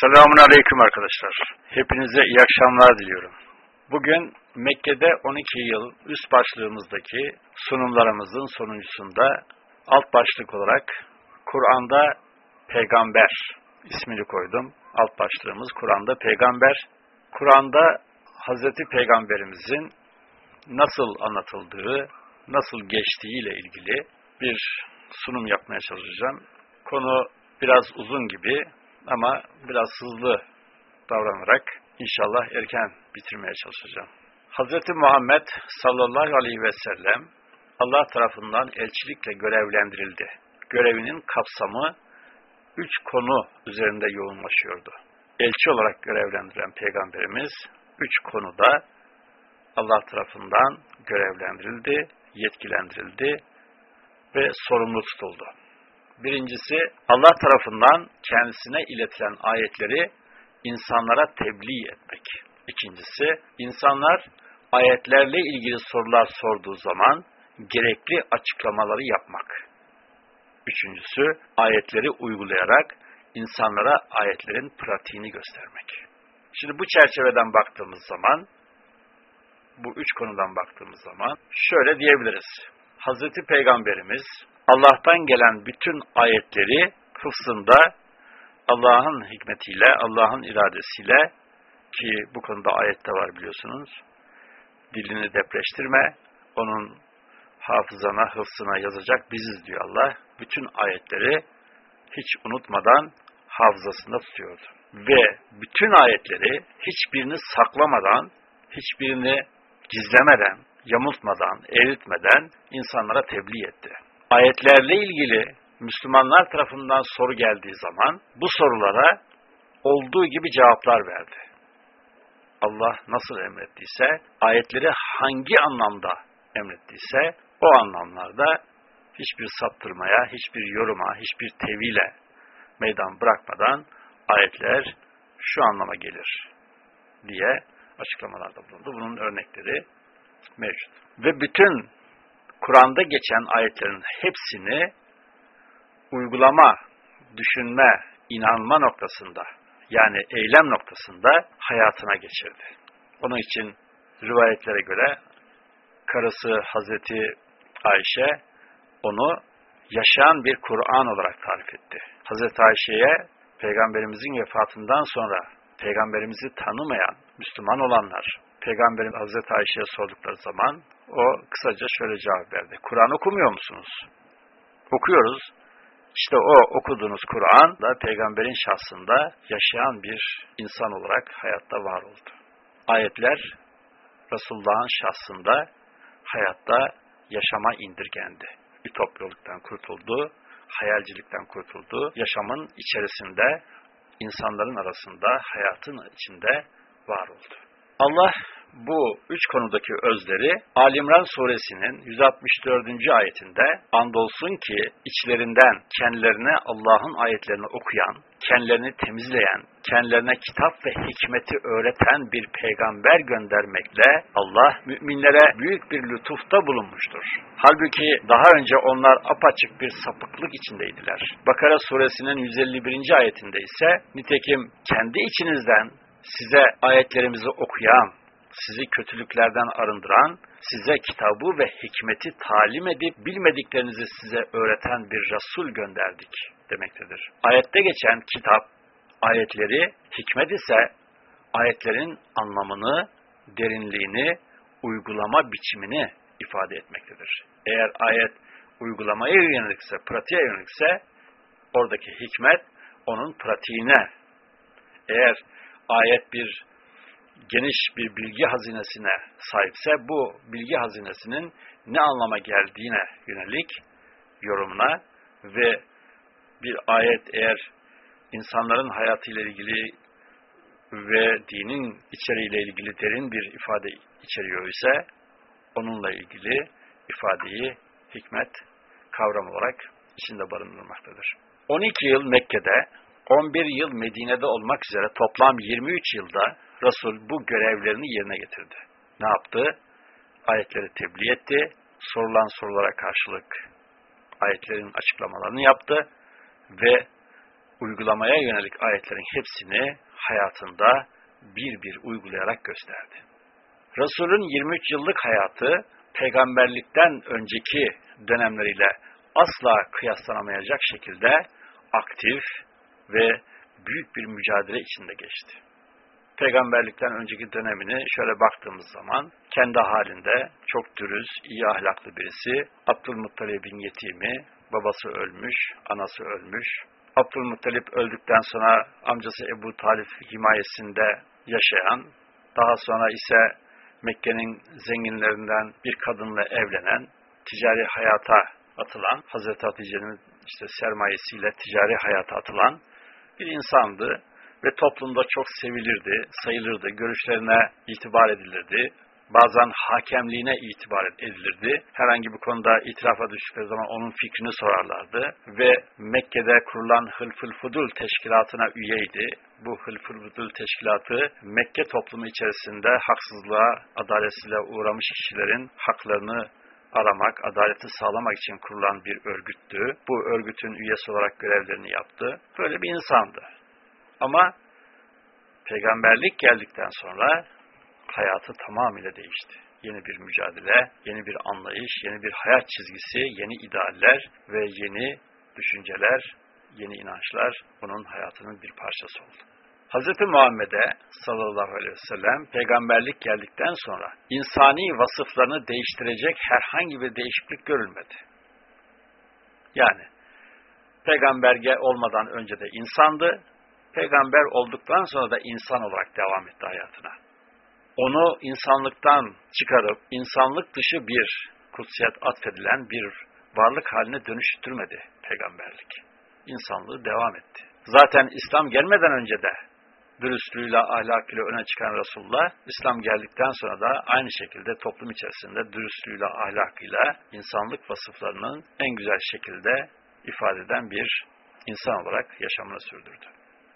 Selamun Aleyküm arkadaşlar. Hepinize iyi akşamlar diliyorum. Bugün Mekke'de 12 yıl üst başlığımızdaki sunumlarımızın sonuncusunda alt başlık olarak Kur'an'da peygamber ismini koydum. Alt başlığımız Kur'an'da peygamber. Kur'an'da Hazreti Peygamberimizin nasıl anlatıldığı, nasıl geçtiğiyle ilgili bir sunum yapmaya çalışacağım. Konu biraz uzun gibi ama biraz hızlı davranarak inşallah erken bitirmeye çalışacağım. Hz. Muhammed sallallahu aleyhi ve sellem Allah tarafından elçilikle görevlendirildi. Görevinin kapsamı üç konu üzerinde yoğunlaşıyordu. Elçi olarak görevlendiren Peygamberimiz üç konuda Allah tarafından görevlendirildi, yetkilendirildi ve sorumlu tutuldu. Birincisi Allah tarafından kendisine iletilen ayetleri insanlara tebliğ etmek. İkincisi insanlar ayetlerle ilgili sorular sorduğu zaman gerekli açıklamaları yapmak. Üçüncüsü ayetleri uygulayarak insanlara ayetlerin pratiğini göstermek. Şimdi bu çerçeveden baktığımız zaman, bu üç konudan baktığımız zaman şöyle diyebiliriz. Hazreti Peygamberimiz Allah'tan gelen bütün ayetleri hıfzında Allah'ın hikmetiyle, Allah'ın iradesiyle ki bu konuda ayette var biliyorsunuz. Dilini depreştirme, onun hafızana, hıfzına yazacak biziz diyor Allah. Bütün ayetleri hiç unutmadan hafızasında tutuyordu. Ve bütün ayetleri hiçbirini saklamadan, hiçbirini gizlemeden, yamultmadan, eritmeden insanlara tebliğ etti. Ayetlerle ilgili Müslümanlar tarafından soru geldiği zaman bu sorulara olduğu gibi cevaplar verdi. Allah nasıl emrettiyse, ayetleri hangi anlamda emrettiyse o anlamlarda hiçbir saptırmaya, hiçbir yoruma, hiçbir tevile meydan bırakmadan ayetler şu anlama gelir diye açıklamalarda bulundu. Bunun örnekleri mevcut. Ve bütün Kur'an'da geçen ayetlerin hepsini uygulama, düşünme, inanma noktasında yani eylem noktasında hayatına geçirdi. Onun için rivayetlere göre karısı Hazreti Ayşe onu yaşayan bir Kur'an olarak tarif etti. Hazreti Ayşe'ye Peygamberimizin vefatından sonra Peygamberimizi tanımayan Müslüman olanlar Peygamberin Hazreti Ayşe'ye sordukları zaman o kısaca şöyle cevap verdi. Kur'an okumuyor musunuz? Okuyoruz. İşte o okuduğunuz Kur'an da peygamberin şahsında yaşayan bir insan olarak hayatta var oldu. Ayetler Resulullah'ın şahsında hayatta yaşama indirgendi. Ütopyoluktan kurtuldu, hayalcilikten kurtuldu. Yaşamın içerisinde, insanların arasında, hayatın içinde var oldu. Allah bu üç konudaki özleri Alimran suresinin 164. ayetinde andolsun ki içlerinden kendilerine Allah'ın ayetlerini okuyan, kendilerini temizleyen, kendilerine kitap ve hikmeti öğreten bir peygamber göndermekle Allah müminlere büyük bir lütufta bulunmuştur. Halbuki daha önce onlar apaçık bir sapıklık içindeydiler. Bakara suresinin 151. ayetinde ise nitekim kendi içinizden size ayetlerimizi okuyan, sizi kötülüklerden arındıran, size kitabı ve hikmeti talim edip bilmediklerinizi size öğreten bir Resul gönderdik demektedir. Ayette geçen kitap, ayetleri, hikmet ise ayetlerin anlamını, derinliğini, uygulama biçimini ifade etmektedir. Eğer ayet uygulamaya yönelikse, pratiğe yönelikse oradaki hikmet onun pratiğine. Eğer ayet bir geniş bir bilgi hazinesine sahipse bu bilgi hazinesinin ne anlama geldiğine yönelik yorumuna ve bir ayet eğer insanların hayatıyla ilgili ve dinin içeriğiyle ilgili derin bir ifade içeriyor ise onunla ilgili ifadeyi hikmet kavram olarak içinde barındırmaktadır. 12 yıl Mekke'de, 11 yıl Medine'de olmak üzere toplam 23 yılda Resul bu görevlerini yerine getirdi. Ne yaptı? Ayetleri tebliğ etti, sorulan sorulara karşılık ayetlerin açıklamalarını yaptı ve uygulamaya yönelik ayetlerin hepsini hayatında bir bir uygulayarak gösterdi. Resulün 23 yıllık hayatı peygamberlikten önceki dönemleriyle asla kıyaslanamayacak şekilde aktif ve büyük bir mücadele içinde geçti. Peygamberlikten önceki dönemini şöyle baktığımız zaman kendi halinde çok dürüst, iyi ahlaklı birisi, Abdülmuttalib'in yetimi, babası ölmüş, anası ölmüş. Abdülmuttalip öldükten sonra amcası Ebu Talip himayesinde yaşayan, daha sonra ise Mekke'nin zenginlerinden bir kadınla evlenen, ticari hayata atılan, Hazreti Hatice'nin işte sermayesiyle ticari hayata atılan bir insandı ve toplumda çok sevilirdi, sayılırdı, görüşlerine itibar edilirdi. Bazen hakemliğine itibar edilirdi. Herhangi bir konuda itirafa düştükleri zaman onun fikrini sorarlardı. Ve Mekke'de kurulan Hılful Fudul teşkilatına üyeydi. Bu Hılful Fudul teşkilatı Mekke toplumu içerisinde haksızlığa, adaletsizliğe uğramış kişilerin haklarını aramak, adaleti sağlamak için kurulan bir örgüttü. Bu örgütün üyesi olarak görevlerini yaptı. Böyle bir insandı. Ama peygamberlik geldikten sonra hayatı tamamıyla değişti. Yeni bir mücadele, yeni bir anlayış, yeni bir hayat çizgisi, yeni idealler ve yeni düşünceler, yeni inançlar onun hayatının bir parçası oldu. Hz. Muhammed'e sallallahu aleyhi ve sellem peygamberlik geldikten sonra insani vasıflarını değiştirecek herhangi bir değişiklik görülmedi. Yani peygamberge olmadan önce de insandı, peygamber olduktan sonra da insan olarak devam etti hayatına. Onu insanlıktan çıkarıp insanlık dışı bir kutsiyet atfedilen bir varlık haline dönüştürmedi peygamberlik. İnsanlığı devam etti. Zaten İslam gelmeden önce de dürüstlüğüyle, ahlakıyla öne çıkan Resulullah, İslam geldikten sonra da aynı şekilde toplum içerisinde dürüstlüğüyle, ahlakıyla insanlık vasıflarının en güzel şekilde ifade eden bir insan olarak yaşamını sürdürdü.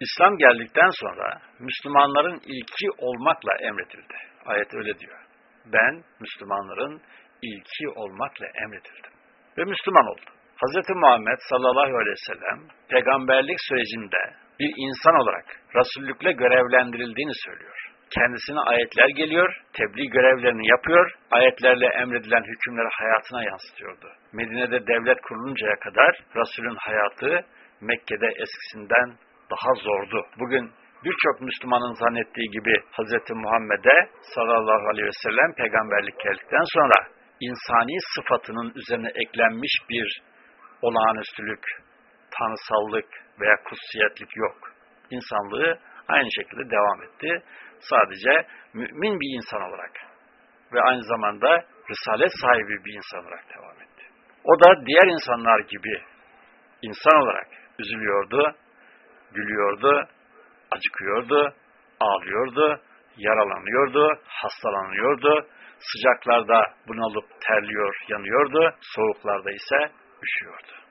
İslam geldikten sonra Müslümanların ilki olmakla emredildi. Ayet öyle diyor. Ben Müslümanların ilki olmakla emredildim. Ve Müslüman oldu. Hz. Muhammed sallallahu aleyhi ve sellem peygamberlik sürecinde bir insan olarak Resullükle görevlendirildiğini söylüyor. Kendisine ayetler geliyor, tebliğ görevlerini yapıyor, ayetlerle emredilen hükümleri hayatına yansıtıyordu. Medine'de devlet kuruluncaya kadar Resul'ün hayatı Mekke'de eskisinden daha zordu. Bugün birçok Müslümanın zannettiği gibi Hz. Muhammed'e sallallahu aleyhi ve sellem peygamberlik geldikten sonra insani sıfatının üzerine eklenmiş bir olağanüstülük, tanrısallık veya kutsiyetlik yok. İnsanlığı aynı şekilde devam etti. Sadece mümin bir insan olarak ve aynı zamanda risalet sahibi bir insan olarak devam etti. O da diğer insanlar gibi insan olarak üzülüyordu, gülüyordu, acıkıyordu, ağlıyordu, yaralanıyordu, hastalanıyordu, sıcaklarda bunalıp terliyor, yanıyordu, soğuklarda ise üşüyordu.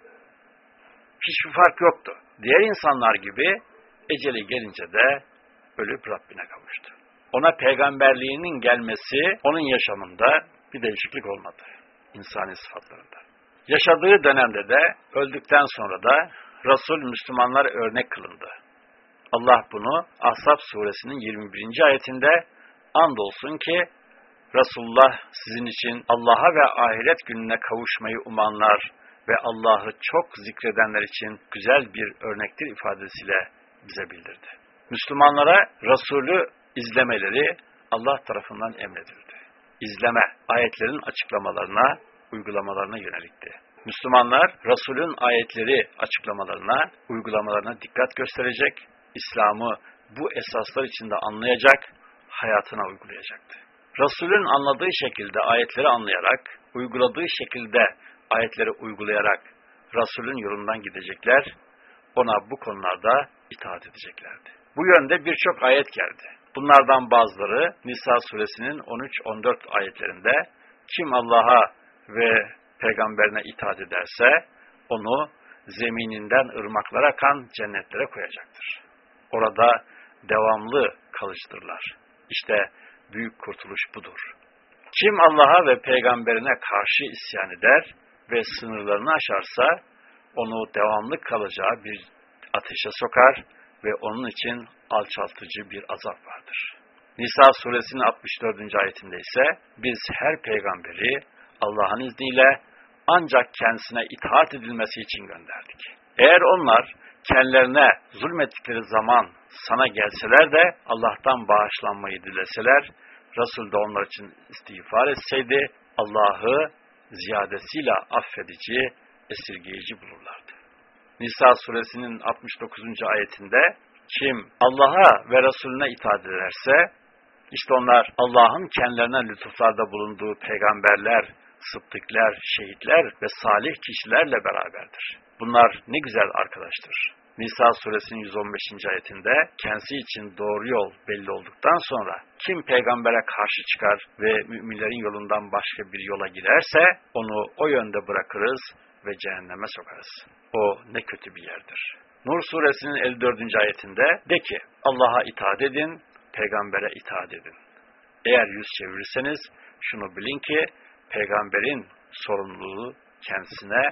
Hiçbir fark yoktu. Diğer insanlar gibi eceli gelince de ölüp Rabbine kavuştu. Ona peygamberliğinin gelmesi onun yaşamında bir değişiklik olmadı. insani sıfatlarında. Yaşadığı dönemde de öldükten sonra da Resul Müslümanlar örnek kılındı. Allah bunu Ahzab suresinin 21. ayetinde andolsun ki Resulullah sizin için Allah'a ve ahiret gününe kavuşmayı umanlar ve Allah'ı çok zikredenler için güzel bir örnektir ifadesiyle bize bildirdi. Müslümanlara Resulü izlemeleri Allah tarafından emredildi. İzleme, ayetlerin açıklamalarına, uygulamalarına yönelikti. Müslümanlar Resulün ayetleri açıklamalarına, uygulamalarına dikkat gösterecek, İslam'ı bu esaslar içinde anlayacak, hayatına uygulayacaktı. Resulün anladığı şekilde ayetleri anlayarak, uyguladığı şekilde ayetleri uygulayarak Resulün yolundan gidecekler, ona bu konularda itaat edeceklerdi. Bu yönde birçok ayet geldi. Bunlardan bazıları Nisa suresinin 13-14 ayetlerinde kim Allah'a ve peygamberine itaat ederse onu zemininden ırmaklara akan cennetlere koyacaktır. Orada devamlı kalıcıdırlar. İşte büyük kurtuluş budur. Kim Allah'a ve peygamberine karşı isyan eder ve sınırlarını aşarsa onu devamlı kalacağı bir ateşe sokar ve onun için alçaltıcı bir azap vardır. Nisa suresinin 64. ayetinde ise biz her peygamberi Allah'ın izniyle ancak kendisine itaat edilmesi için gönderdik. Eğer onlar kendilerine zulmettikleri zaman sana gelseler de Allah'tan bağışlanmayı dileseler, Resul de onlar için istiğfar etseydi Allah'ı ziyadesiyle affedici, esirgeyici bulurlardı. Nisa suresinin 69. ayetinde kim Allah'a ve Resulüne itaat ederse, işte onlar Allah'ın kendilerine lütuflarda bulunduğu peygamberler, sıddıklar, şehitler ve salih kişilerle beraberdir. Bunlar ne güzel arkadaştır. Nisa suresinin 115. ayetinde kendisi için doğru yol belli olduktan sonra kim peygambere karşı çıkar ve müminlerin yolundan başka bir yola girerse onu o yönde bırakırız ve cehenneme sokarız. O ne kötü bir yerdir. Nur suresinin 54. ayetinde de ki Allah'a itaat edin, peygambere itaat edin. Eğer yüz çevirirseniz şunu bilin ki peygamberin sorumluluğu kendisine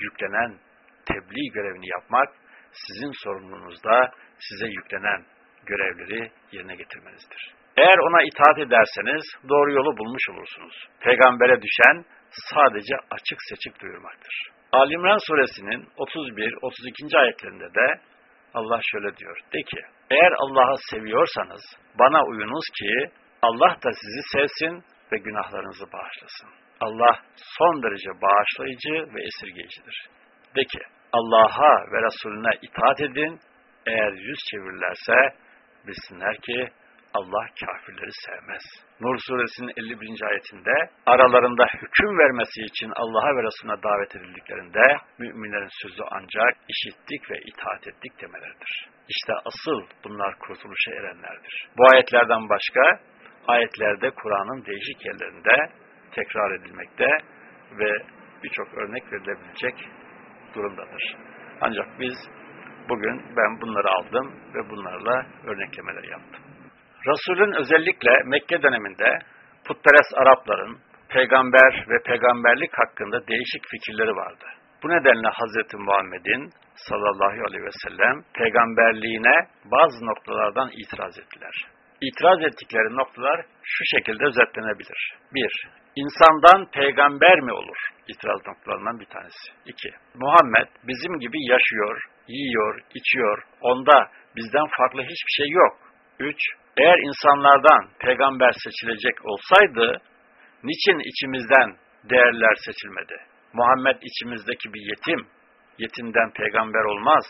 yüklenen tebliğ görevini yapmak sizin sorumluluğunuzda size yüklenen görevleri yerine getirmenizdir. Eğer ona itaat ederseniz doğru yolu bulmuş olursunuz. Peygambere düşen sadece açık seçik duyurmaktır. Ali İmran suresinin 31-32. ayetlerinde de Allah şöyle diyor. De ki, eğer Allah'ı seviyorsanız bana uyunuz ki Allah da sizi sevsin ve günahlarınızı bağışlasın. Allah son derece bağışlayıcı ve esirgeyicidir. De ki, Allah'a ve Resulüne itaat edin, eğer yüz çevirirlerse bilsinler ki Allah kafirleri sevmez. Nur suresinin 51. ayetinde aralarında hüküm vermesi için Allah'a ve Resulüne davet edildiklerinde müminlerin sözü ancak işittik ve itaat ettik demeleridir. İşte asıl bunlar kurtuluşa erenlerdir. Bu ayetlerden başka ayetlerde Kur'an'ın değişik yerlerinde tekrar edilmekte ve birçok örnek verilebilecek durumdadır. Ancak biz bugün ben bunları aldım ve bunlarla örneklemeler yaptım. Resul'ün özellikle Mekke döneminde putperest Arapların peygamber ve peygamberlik hakkında değişik fikirleri vardı. Bu nedenle Hz. Muhammed'in sallallahu aleyhi ve sellem peygamberliğine bazı noktalardan itiraz ettiler. İtiraz ettikleri noktalar şu şekilde özetlenebilir. 1. İnsandan peygamber mi olur? İtiraz noktalarından bir tanesi. 2. Muhammed bizim gibi yaşıyor, yiyor, içiyor. Onda bizden farklı hiçbir şey yok. 3. Eğer insanlardan peygamber seçilecek olsaydı, niçin içimizden değerler seçilmedi? Muhammed içimizdeki bir yetim, yetimden peygamber olmaz.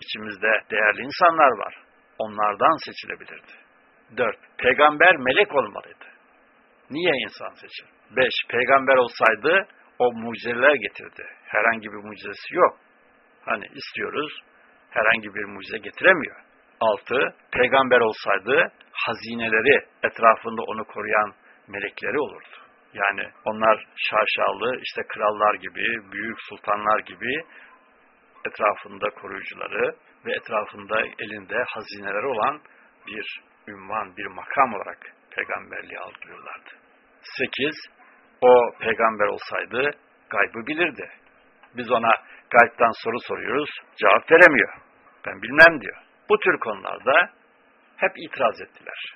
İçimizde değerli insanlar var. Onlardan seçilebilirdi. 4. Peygamber melek olmalıydı. Niye insan seçir? 5. Peygamber olsaydı o mucizeler getirdi. Herhangi bir mucizesi yok. Hani istiyoruz, herhangi bir mucize getiremiyor. 6. Peygamber olsaydı hazineleri etrafında onu koruyan melekleri olurdu. Yani onlar şaşalı, işte krallar gibi, büyük sultanlar gibi etrafında koruyucuları ve etrafında elinde hazineleri olan bir ünvan, bir makam olarak peygamberliği algılıyorlardı. 8. O peygamber olsaydı gaybı bilirdi. Biz ona gaybtan soru soruyoruz, cevap veremiyor. Ben bilmem diyor. Bu tür konularda hep itiraz ettiler.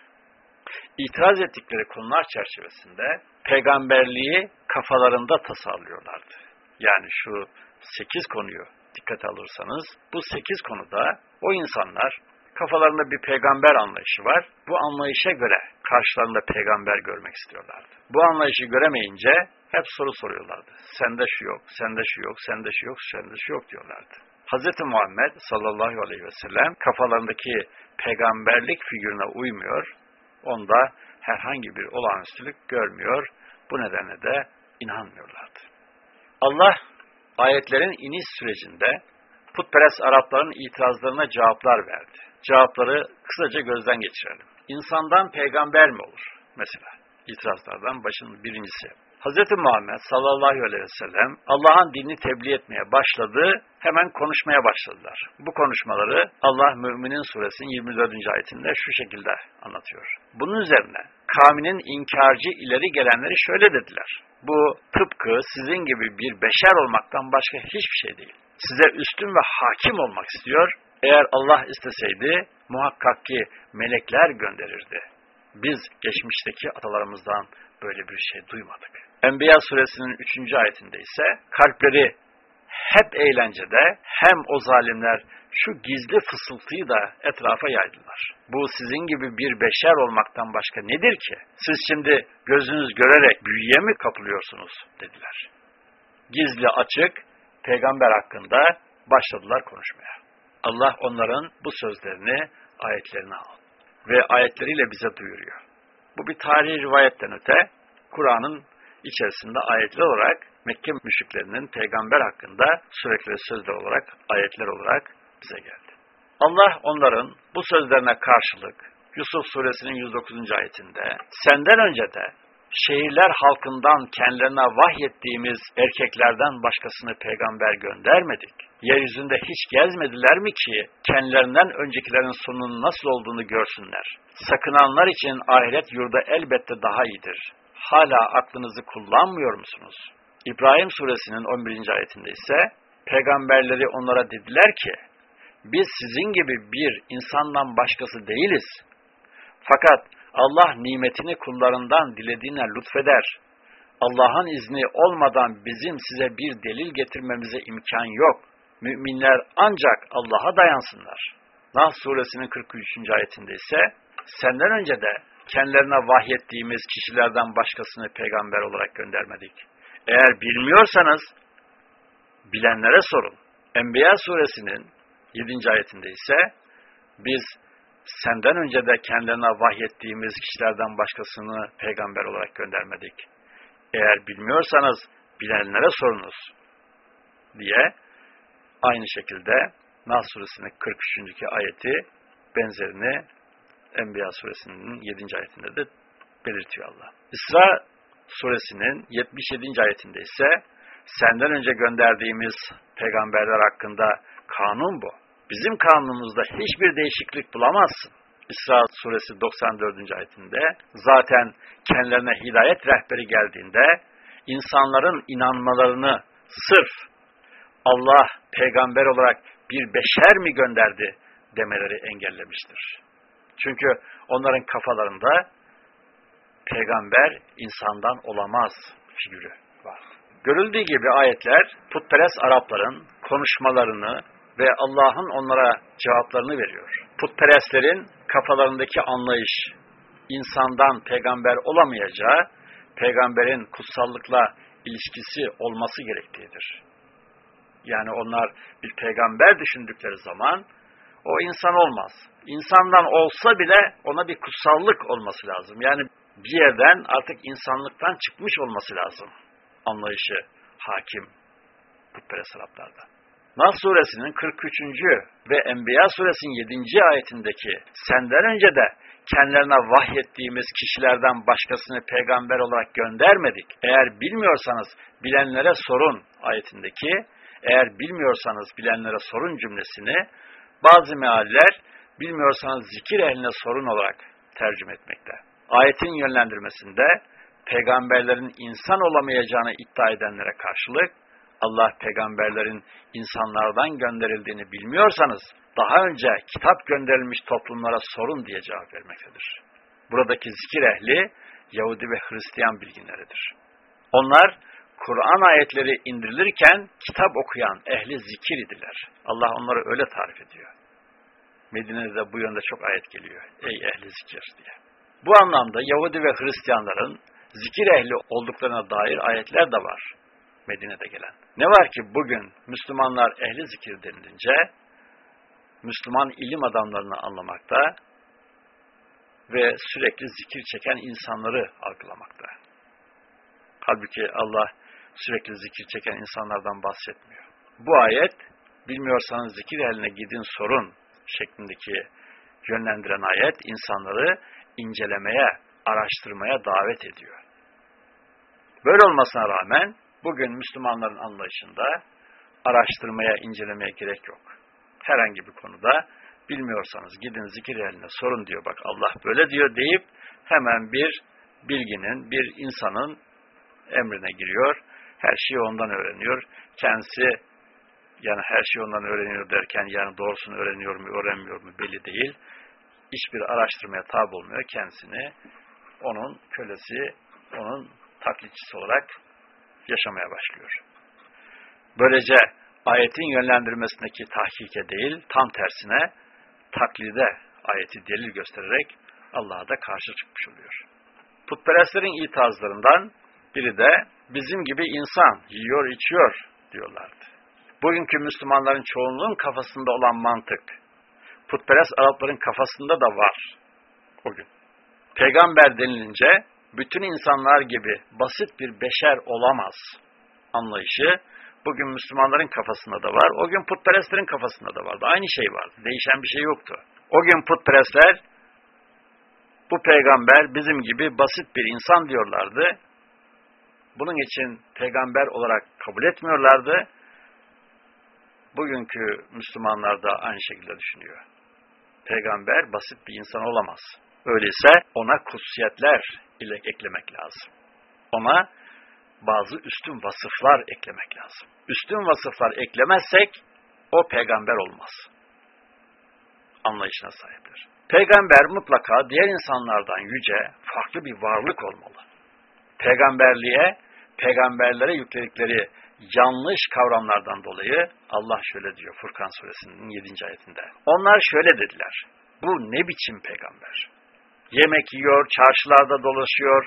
İtiraz ettikleri konular çerçevesinde peygamberliği kafalarında tasarlıyorlardı. Yani şu sekiz konuyu dikkat alırsanız bu sekiz konuda o insanlar kafalarında bir peygamber anlayışı var. Bu anlayışa göre karşılarında peygamber görmek istiyorlardı. Bu anlayışı göremeyince hep soru soruyorlardı. Sende şu yok, sende şu yok, sende şu yok, sende şu yok diyorlardı. Hz. Muhammed sallallahu aleyhi ve sellem kafalarındaki peygamberlik figürüne uymuyor. Onda herhangi bir olağanüstülük görmüyor. Bu nedenle de inanmıyorlardı. Allah ayetlerin iniş sürecinde putperest Arapların itirazlarına cevaplar verdi. Cevapları kısaca gözden geçirelim. İnsandan peygamber mi olur? Mesela itirazlardan başının birincisi. Hz. Muhammed sallallahu aleyhi ve sellem Allah'ın dinini tebliğ etmeye başladı, hemen konuşmaya başladılar. Bu konuşmaları Allah Müminin suresinin 24. ayetinde şu şekilde anlatıyor. Bunun üzerine kavminin inkarcı ileri gelenleri şöyle dediler. Bu tıpkı sizin gibi bir beşer olmaktan başka hiçbir şey değil. size üstün ve hakim olmak istiyor. Eğer Allah isteseydi muhakkak ki melekler gönderirdi. Biz geçmişteki atalarımızdan böyle bir şey duymadık. Enbiya suresinin 3. ayetinde ise kalpleri hep eğlencede hem o zalimler şu gizli fısıltıyı da etrafa yaydılar. Bu sizin gibi bir beşer olmaktan başka nedir ki? Siz şimdi gözünüz görerek büyüye mi kapılıyorsunuz dediler. Gizli açık peygamber hakkında başladılar konuşmaya. Allah onların bu sözlerini ayetlerine al ve ayetleriyle bize duyuruyor. Bu bir tarihi rivayetten öte Kur'an'ın içerisinde ayetler olarak Mekke müşriklerinin peygamber hakkında sürekli sözler olarak, ayetler olarak bize geldi. Allah onların bu sözlerine karşılık Yusuf suresinin 109. ayetinde senden önce de şehirler halkından kendilerine vahyettiğimiz erkeklerden başkasını peygamber göndermedik. Yeryüzünde hiç gezmediler mi ki kendilerinden öncekilerin sonunun nasıl olduğunu görsünler. Sakınanlar için ahiret yurda elbette daha iyidir. Hala aklınızı kullanmıyor musunuz? İbrahim suresinin 11. ayetinde ise peygamberleri onlara dediler ki biz sizin gibi bir insandan başkası değiliz. Fakat Allah nimetini kullarından dilediğine lütfeder. Allah'ın izni olmadan bizim size bir delil getirmemize imkan yok. Müminler ancak Allah'a dayansınlar. Nahl suresinin 43. ayetinde ise senden önce de kendilerine vahyettiğimiz kişilerden başkasını peygamber olarak göndermedik. Eğer bilmiyorsanız bilenlere sorun. Enbiya suresinin 7. ayetinde ise biz senden önce de kendilerine vahyettiğimiz kişilerden başkasını peygamber olarak göndermedik. Eğer bilmiyorsanız bilenlere sorunuz diye aynı şekilde Nahl suresinin 43. ayeti benzerini Enbiya suresinin 7. ayetinde de belirtiyor Allah. İsra suresinin 77. ayetinde ise senden önce gönderdiğimiz peygamberler hakkında kanun bu. Bizim kanunumuzda hiçbir değişiklik bulamazsın. İsra suresi 94. ayetinde zaten kendilerine hidayet rehberi geldiğinde insanların inanmalarını sırf Allah peygamber olarak bir beşer mi gönderdi demeleri engellemiştir. Çünkü onların kafalarında peygamber insandan olamaz figürü var. Görüldüğü gibi ayetler putperest Arapların konuşmalarını ve Allah'ın onlara cevaplarını veriyor. Putperestlerin kafalarındaki anlayış insandan peygamber olamayacağı, peygamberin kutsallıkla ilişkisi olması gerektiğidir. Yani onlar bir peygamber düşündükleri zaman o insan olmaz. İnsandan olsa bile ona bir kutsallık olması lazım. Yani bir yerden artık insanlıktan çıkmış olması lazım. Anlayışı hakim putperest Araplarda. Nas suresinin 43. ve Enbiya suresinin 7. ayetindeki senden önce de kendilerine vahyettiğimiz kişilerden başkasını peygamber olarak göndermedik. Eğer bilmiyorsanız bilenlere sorun ayetindeki eğer bilmiyorsanız bilenlere sorun cümlesini bazı mealler bilmiyorsanız zikir ehline sorun olarak tercüme etmekte. Ayetin yönlendirmesinde peygamberlerin insan olamayacağını iddia edenlere karşılık Allah peygamberlerin insanlardan gönderildiğini bilmiyorsanız daha önce kitap gönderilmiş toplumlara sorun diye cevap vermektedir. Buradaki zikir ehli Yahudi ve Hristiyan bilginleridir. Onlar Kur'an ayetleri indirilirken kitap okuyan ehli zikir idiler. Allah onları öyle tarif ediyor. Medine'de bu yönde çok ayet geliyor. Ey ehli zikir diye. Bu anlamda Yahudi ve Hristiyanların zikir ehli olduklarına dair ayetler de var. Medine'de gelen. Ne var ki bugün Müslümanlar ehli zikir denilince Müslüman ilim adamlarını anlamakta ve sürekli zikir çeken insanları algılamakta. Halbuki Allah sürekli zikir çeken insanlardan bahsetmiyor. Bu ayet bilmiyorsanız zikir eline gidin sorun şeklindeki yönlendiren ayet insanları incelemeye, araştırmaya davet ediyor. Böyle olmasına rağmen bugün Müslümanların anlayışında araştırmaya, incelemeye gerek yok. Herhangi bir konuda bilmiyorsanız gidin zikir eline sorun diyor. Bak Allah böyle diyor deyip hemen bir bilginin, bir insanın emrine giriyor. Her şeyi ondan öğreniyor. Kendisi Yani her şeyi ondan öğreniyor derken yani doğrusunu öğreniyor mu, öğrenmiyor mu belli değil. Hiçbir araştırmaya tabi olmuyor. Kendisini onun kölesi, onun taklitçisi olarak yaşamaya başlıyor. Böylece ayetin yönlendirmesindeki tahkike değil, tam tersine taklide ayeti delil göstererek Allah'a da karşı çıkmış oluyor. Putperestlerin itirazlarından biri de bizim gibi insan yiyor içiyor diyorlardı. Bugünkü Müslümanların çoğunluğun kafasında olan mantık, putperest Arapların kafasında da var o gün. Peygamber denilince bütün insanlar gibi basit bir beşer olamaz anlayışı bugün Müslümanların kafasında da var. O gün putperestlerin kafasında da vardı. Aynı şey vardı. Değişen bir şey yoktu. O gün putperestler bu peygamber bizim gibi basit bir insan diyorlardı. Bunun için peygamber olarak kabul etmiyorlardı. Bugünkü Müslümanlar da aynı şekilde düşünüyor. Peygamber basit bir insan olamaz. Öyleyse ona kutsiyetler ile eklemek lazım. Ona bazı üstün vasıflar eklemek lazım. Üstün vasıflar eklemezsek o peygamber olmaz. Anlayışına sahiptir. Peygamber mutlaka diğer insanlardan yüce, farklı bir varlık olmalı. Peygamberliğe, peygamberlere yükledikleri yanlış kavramlardan dolayı Allah şöyle diyor Furkan suresinin 7. ayetinde. Onlar şöyle dediler. Bu ne biçim peygamber? Yemek yiyor, çarşılarda dolaşıyor.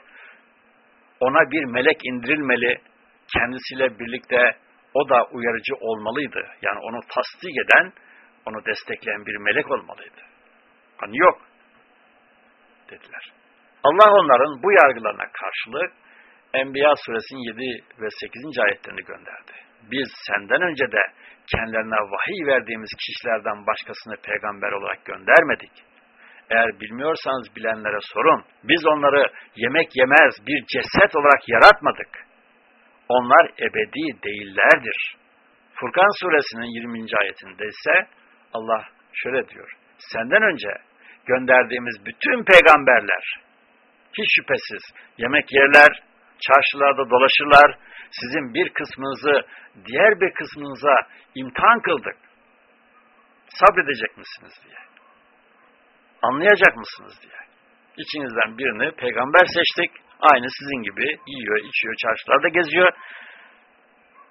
Ona bir melek indirilmeli. Kendisiyle birlikte o da uyarıcı olmalıydı. Yani onu tasdik eden, onu destekleyen bir melek olmalıydı. Hani yok dediler. Allah onların bu yargılarına karşılık Enbiya suresinin 7 ve 8. ayetlerini gönderdi. Biz senden önce de kendilerine vahiy verdiğimiz kişilerden başkasını peygamber olarak göndermedik. Eğer bilmiyorsanız bilenlere sorun. Biz onları yemek yemez bir ceset olarak yaratmadık. Onlar ebedi değillerdir. Furkan suresinin 20. ayetinde ise Allah şöyle diyor. Senden önce gönderdiğimiz bütün peygamberler hiç şüphesiz yemek yerler, çarşılarda dolaşırlar, sizin bir kısmınızı diğer bir kısmınıza imtihan kıldık. Sabredecek misiniz diye. Anlayacak mısınız diye. İçinizden birini peygamber seçtik. Aynı sizin gibi yiyor, içiyor, çarşılarda geziyor.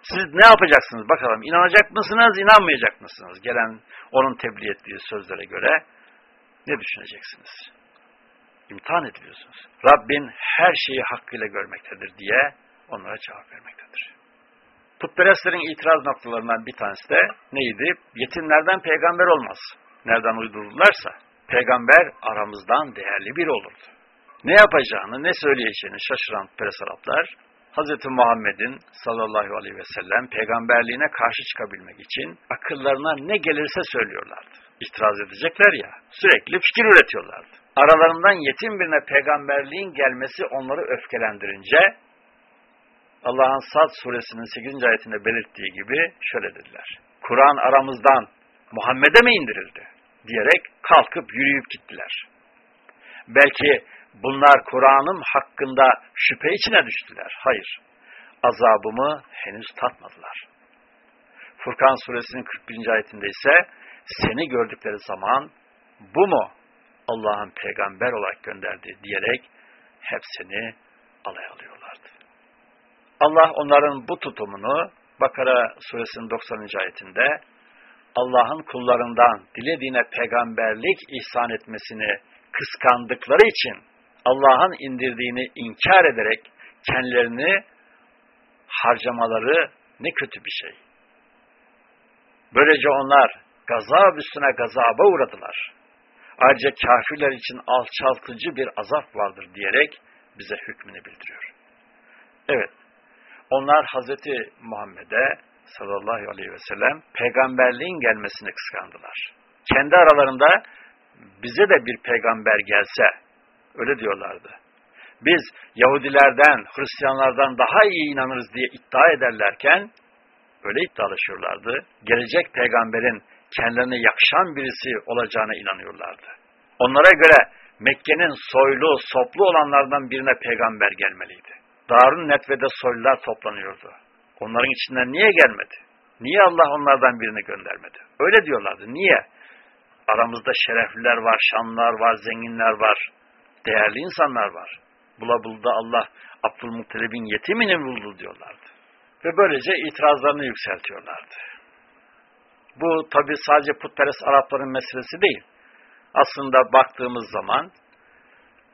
Siz ne yapacaksınız bakalım? İnanacak mısınız, inanmayacak mısınız? Gelen onun tebliğ ettiği sözlere göre ne düşüneceksiniz? İmtihan ediliyorsunuz. Rabbin her şeyi hakkıyla görmektedir diye onlara cevap vermektedir. Putperestlerin itiraz noktalarından bir tanesi de neydi? Yetimlerden peygamber olmaz. Nereden uydurdularsa peygamber aramızdan değerli biri olurdu. Ne yapacağını, ne söyleyeceğini şaşıran putperest Araplar Hz. Muhammed'in sallallahu aleyhi ve sellem peygamberliğine karşı çıkabilmek için akıllarına ne gelirse söylüyorlardı. İtiraz edecekler ya, sürekli fikir üretiyorlardı. Aralarından yetim birine peygamberliğin gelmesi onları öfkelendirince Allah'ın Sad suresinin 8. ayetinde belirttiği gibi şöyle dediler. Kur'an aramızdan Muhammed'e mi indirildi? Diyerek kalkıp yürüyüp gittiler. Belki bunlar Kur'an'ın hakkında şüphe içine düştüler. Hayır. Azabımı henüz tatmadılar. Furkan suresinin 41. ayetinde ise seni gördükleri zaman bu mu Allah'ın peygamber olarak gönderdi diyerek hepsini alay alıyorlardı. Allah onların bu tutumunu Bakara suresinin 90. ayetinde Allah'ın kullarından dilediğine peygamberlik ihsan etmesini kıskandıkları için Allah'ın indirdiğini inkar ederek kendilerini harcamaları ne kötü bir şey. Böylece onlar gazab üstüne gazaba uğradılar. Ayrıca kafirler için alçaltıcı bir azap vardır diyerek bize hükmünü bildiriyor. Evet, onlar Hazreti Muhammed'e sallallahu aleyhi ve sellem peygamberliğin gelmesini kıskandılar. Kendi aralarında bize de bir peygamber gelse, öyle diyorlardı. Biz Yahudilerden, Hristiyanlardan daha iyi inanırız diye iddia ederlerken, öyle iddialaşıyorlardı. Gelecek peygamberin kendilerine yakışan birisi olacağına inanıyorlardı. Onlara göre Mekke'nin soylu, soplu olanlardan birine peygamber gelmeliydi. Darun Netve'de soylular toplanıyordu. Onların içinden niye gelmedi? Niye Allah onlardan birini göndermedi? Öyle diyorlardı. Niye? Aramızda şerefliler var, şanlar var, zenginler var, değerli insanlar var. Bula bulda Allah Abdülmuttalib'in yetimini buldu diyorlardı. Ve böylece itirazlarını yükseltiyorlardı. Bu tabi sadece putperest Arapların meselesi değil. Aslında baktığımız zaman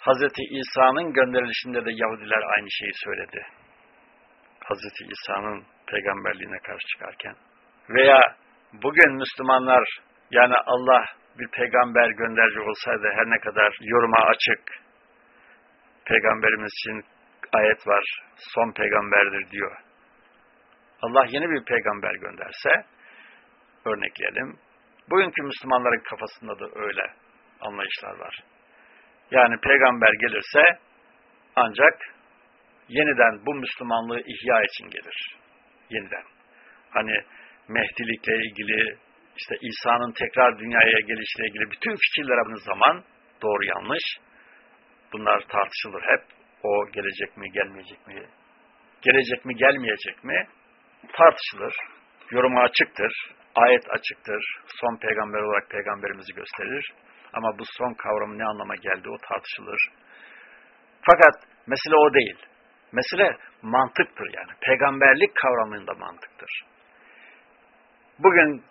Hz. İsa'nın gönderilişinde de Yahudiler aynı şeyi söyledi. Hz. İsa'nın peygamberliğine karşı çıkarken. Veya bugün Müslümanlar yani Allah bir peygamber gönderecek olsaydı her ne kadar yoruma açık peygamberimiz için ayet var. Son peygamberdir diyor. Allah yeni bir peygamber gönderse örnekleyelim. Bugünkü Müslümanların kafasında da öyle anlayışlar var. Yani peygamber gelirse ancak yeniden bu Müslümanlığı ihya için gelir. Yeniden. Hani Mehdilikle ilgili, işte İsa'nın tekrar dünyaya gelişle ilgili bütün fikirler yaptığınız zaman doğru yanlış bunlar tartışılır hep. O gelecek mi, gelmeyecek mi? Gelecek mi, gelmeyecek mi? Tartışılır. Yoruma açıktır. Ayet açıktır. Son peygamber olarak peygamberimizi gösterir. Ama bu son kavramı ne anlama geldi o tartışılır. Fakat mesele o değil. Mesele mantıktır yani. Peygamberlik kavramında mantıktır. Bugün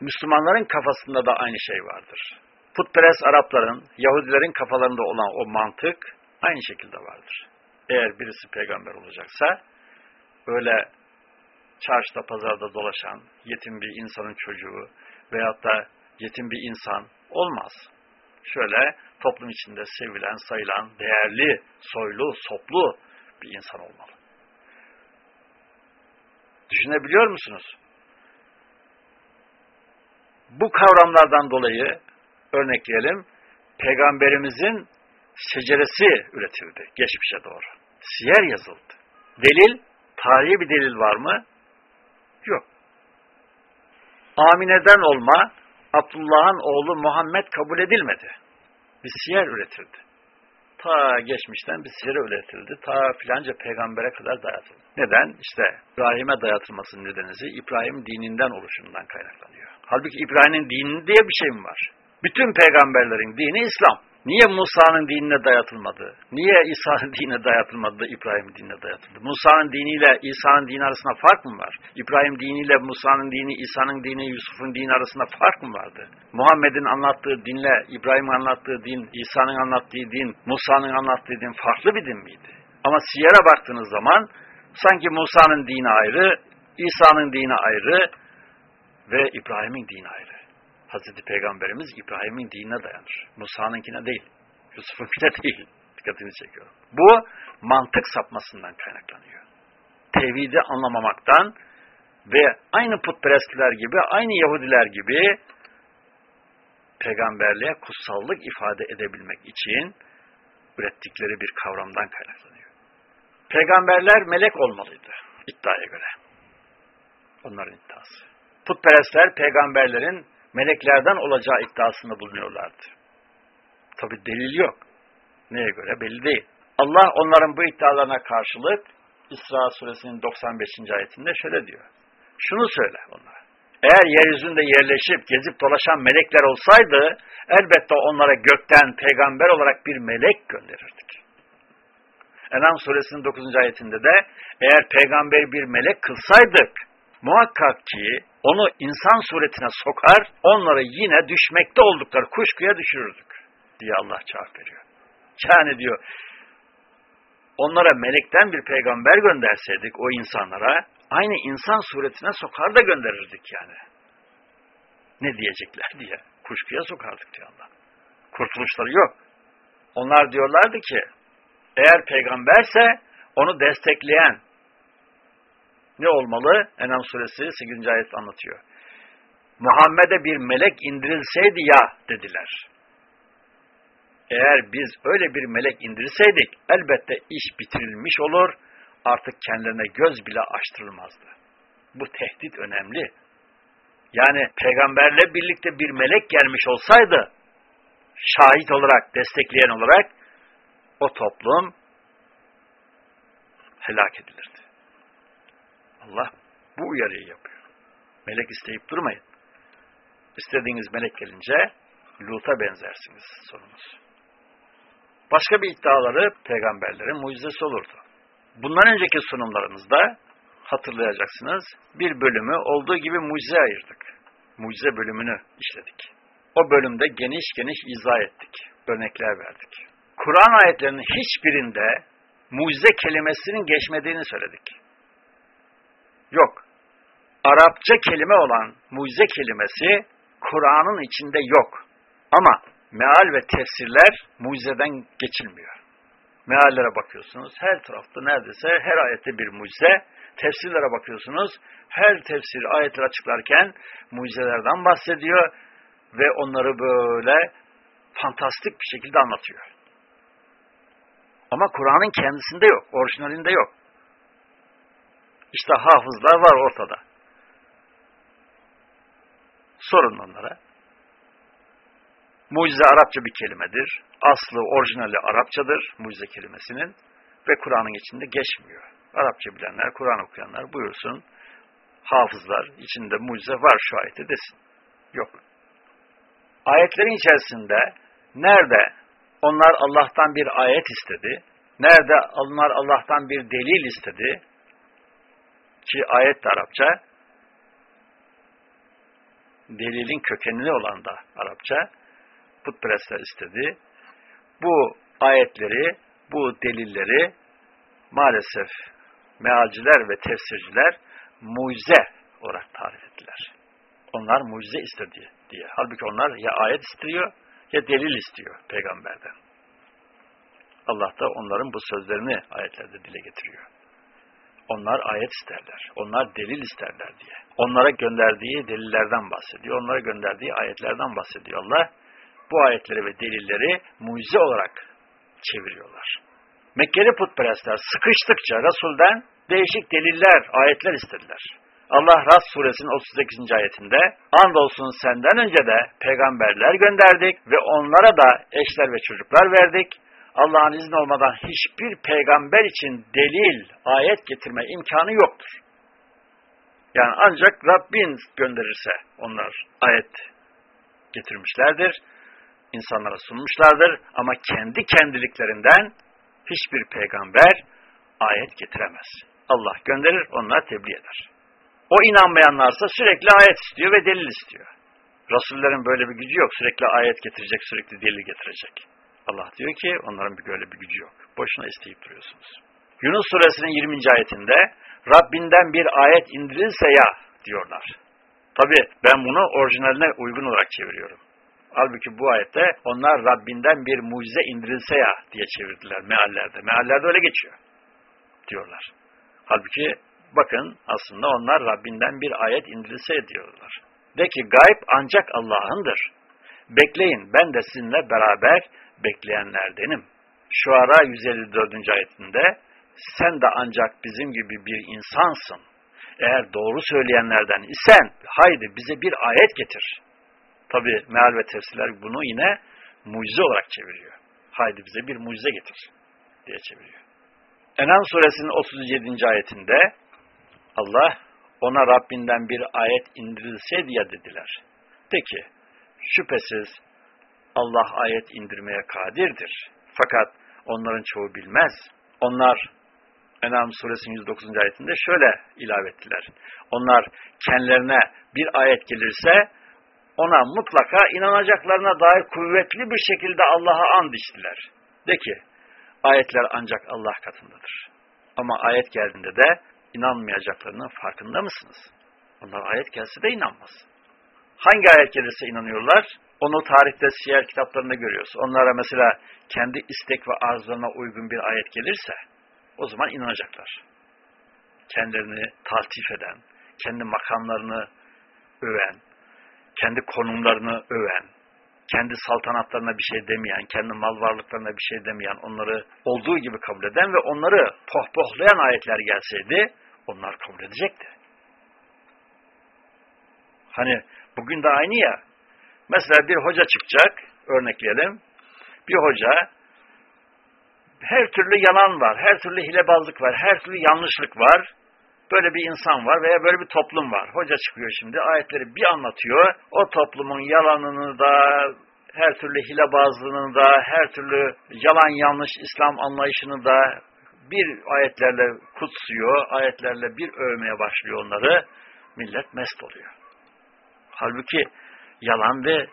Müslümanların kafasında da aynı şey vardır. Putperest Arapların, Yahudilerin kafalarında olan o mantık aynı şekilde vardır. Eğer birisi peygamber olacaksa öyle çarşıda pazarda dolaşan yetim bir insanın çocuğu veyahut da yetim bir insan olmaz. Şöyle toplum içinde sevilen, sayılan, değerli, soylu, soplu bir insan olmalı. Düşünebiliyor musunuz? Bu kavramlardan dolayı örnekleyelim, Peygamberimizin şeceresi üretildi geçmişe doğru. Siyer yazıldı. Delil, tarihi bir delil var mı? Yok. Amine'den olma, Abdullah'ın oğlu Muhammed kabul edilmedi. Bir siyer üretildi. Ta geçmişten bir siyer üretildi. Ta filanca peygambere kadar dayatıldı. Neden? İşte İbrahim'e dayatılmasının nedeni İbrahim dininden oluşundan kaynaklanıyor. Halbuki İbrahim'in dini diye bir şey mi var? Bütün peygamberlerin dini İslam. Niye Musa'nın dinine dayatılmadı? Niye İsa'nın dinine dayatılmadı da İbrahim dinine dayatıldı? Musa'nın diniyle İsa'nın dini arasında fark mı var? İbrahim diniyle Musa'nın dini, İsa'nın dini, Yusuf'un dini arasında fark mı vardı? Muhammed'in anlattığı dinle İbrahim'in anlattığı din, İsa'nın anlattığı din, Musa'nın anlattığı din farklı bir din miydi? Ama Siyer'e baktığınız zaman sanki Musa'nın dini ayrı, İsa'nın dini ayrı ve İbrahim'in dini ayrı. Hazreti Peygamberimiz İbrahim'in dinine dayanır. Musa'nınkine değil. Yusuf'unkine değil. Dikkatini çekiyorum. Bu mantık sapmasından kaynaklanıyor. Tevhidi anlamamaktan ve aynı putperestler gibi, aynı Yahudiler gibi peygamberliğe kutsallık ifade edebilmek için ürettikleri bir kavramdan kaynaklanıyor. Peygamberler melek olmalıydı iddiaya göre. Onların iddiası. Putperestler peygamberlerin meleklerden olacağı iddiasında bulunuyorlardı. Tabi delil yok. Neye göre belli değil. Allah onların bu iddialarına karşılık İsra suresinin 95. ayetinde şöyle diyor. Şunu söyle onlara. Eğer yeryüzünde yerleşip gezip dolaşan melekler olsaydı elbette onlara gökten peygamber olarak bir melek gönderirdik. Enam suresinin 9. ayetinde de eğer peygamber bir melek kılsaydık muhakkak ki onu insan suretine sokar, onları yine düşmekte oldukları kuşkuya düşürürdük diye Allah cevap veriyor. Yani diyor, onlara melekten bir peygamber gönderseydik o insanlara, aynı insan suretine sokar da gönderirdik yani. Ne diyecekler diye. Kuşkuya sokardık diyor Allah. Kurtuluşları yok. Onlar diyorlardı ki, eğer peygamberse onu destekleyen, ne olmalı? Enam suresi 8. ayet anlatıyor. Muhammed'e bir melek indirilseydi ya dediler. Eğer biz öyle bir melek indirseydik elbette iş bitirilmiş olur, artık kendilerine göz bile açtırılmazdı. Bu tehdit önemli. Yani peygamberle birlikte bir melek gelmiş olsaydı, şahit olarak, destekleyen olarak o toplum helak edilirdi. Allah Bu uyarıyı yapıyor. Melek isteyip durmayın. İstediğiniz melek gelince Lut'a benzersiniz sorunuz. Başka bir iddiaları peygamberlerin mucizesi olurdu. Bundan önceki sunumlarımızda hatırlayacaksınız bir bölümü olduğu gibi mucize ayırdık. Mucize bölümünü işledik. O bölümde geniş geniş izah ettik. Örnekler verdik. Kur'an ayetlerinin hiçbirinde mucize kelimesinin geçmediğini söyledik. Yok. Arapça kelime olan mucize kelimesi Kur'an'ın içinde yok. Ama meal ve tefsirler mucizeden geçilmiyor. Meallere bakıyorsunuz, her tarafta neredeyse her ayette bir mucize. Tefsirlere bakıyorsunuz, her tefsir ayetleri açıklarken mucizelerden bahsediyor ve onları böyle fantastik bir şekilde anlatıyor. Ama Kur'an'ın kendisinde yok, orijinalinde yok. İşte hafızlar var ortada. Sorun onlara. Mucize Arapça bir kelimedir. Aslı, orijinali Arapçadır mucize kelimesinin ve Kur'an'ın içinde geçmiyor. Arapça bilenler, Kur'an okuyanlar buyursun. Hafızlar içinde mucize var şu ayette desin. Yok. Ayetlerin içerisinde nerede onlar Allah'tan bir ayet istedi, nerede onlar Allah'tan bir delil istedi ki ayet Arapça, delilin kökenli olan da Arapça, putperestler istedi. Bu ayetleri, bu delilleri maalesef mealciler ve tefsirciler mucize olarak tarif ettiler. Onlar mucize istedi diye. Halbuki onlar ya ayet istiyor ya delil istiyor peygamberden. Allah da onların bu sözlerini ayetlerde dile getiriyor. Onlar ayet isterler. Onlar delil isterler diye. Onlara gönderdiği delillerden bahsediyor. Onlara gönderdiği ayetlerden bahsediyor Allah. Bu ayetleri ve delilleri mucize olarak çeviriyorlar. Mekkeli putperestler sıkıştıkça Resul'den değişik deliller, ayetler istediler. Allah Ras suresinin 38. ayetinde andolsun senden önce de peygamberler gönderdik ve onlara da eşler ve çocuklar verdik. Allah'ın izni olmadan hiçbir peygamber için delil, ayet getirme imkanı yoktur. Yani ancak Rabbin gönderirse onlar ayet getirmişlerdir, insanlara sunmuşlardır ama kendi kendiliklerinden hiçbir peygamber ayet getiremez. Allah gönderir, onlar tebliğ eder. O inanmayanlarsa sürekli ayet istiyor ve delil istiyor. Rasullerin böyle bir gücü yok. Sürekli ayet getirecek, sürekli delil getirecek. Allah diyor ki onların bir böyle bir gücü yok. Boşuna isteyip duruyorsunuz. Yunus suresinin 20. ayetinde Rabbinden bir ayet indirilse ya diyorlar. Tabi ben bunu orijinaline uygun olarak çeviriyorum. Halbuki bu ayette onlar Rabbinden bir mucize indirilse ya diye çevirdiler meallerde. Meallerde öyle geçiyor diyorlar. Halbuki bakın aslında onlar Rabbinden bir ayet indirilse diyorlar. De ki gayb ancak Allah'ındır. Bekleyin ben de sizinle beraber bekleyenlerdenim. Şu ara 154. ayetinde sen de ancak bizim gibi bir insansın. Eğer doğru söyleyenlerden isen haydi bize bir ayet getir. Tabi meal ve tefsirler bunu yine mucize olarak çeviriyor. Haydi bize bir mucize getir diye çeviriyor. Enam suresinin 37. ayetinde Allah ona Rabbinden bir ayet indirilse diye dediler. Peki şüphesiz Allah ayet indirmeye kadirdir. Fakat onların çoğu bilmez. Onlar Enam suresinin 109. ayetinde şöyle ilave ettiler. Onlar kendilerine bir ayet gelirse ona mutlaka inanacaklarına dair kuvvetli bir şekilde Allah'a and içtiler. De ki, ayetler ancak Allah katındadır. Ama ayet geldiğinde de inanmayacaklarının farkında mısınız? Onlar ayet gelse de inanmaz. Hangi ayet gelirse inanıyorlar? Onu tarihte siyer kitaplarında görüyoruz. Onlara mesela kendi istek ve arzularına uygun bir ayet gelirse o zaman inanacaklar. Kendilerini taltif eden, kendi makamlarını öven, kendi konumlarını öven, kendi saltanatlarına bir şey demeyen, kendi mal varlıklarına bir şey demeyen, onları olduğu gibi kabul eden ve onları pohpohlayan ayetler gelseydi, onlar kabul edecekti. Hani bugün de aynı ya, mesela bir hoca çıkacak, örnekleyelim, bir hoca, her türlü yalan var, her türlü hilebazlık var, her türlü yanlışlık var, Böyle bir insan var veya böyle bir toplum var. Hoca çıkıyor şimdi ayetleri bir anlatıyor. O toplumun yalanını da, her türlü hilebazlığını da, her türlü yalan yanlış İslam anlayışını da bir ayetlerle kutsuyor, ayetlerle bir övmeye başlıyor onları. Millet mest oluyor. Halbuki yalan ve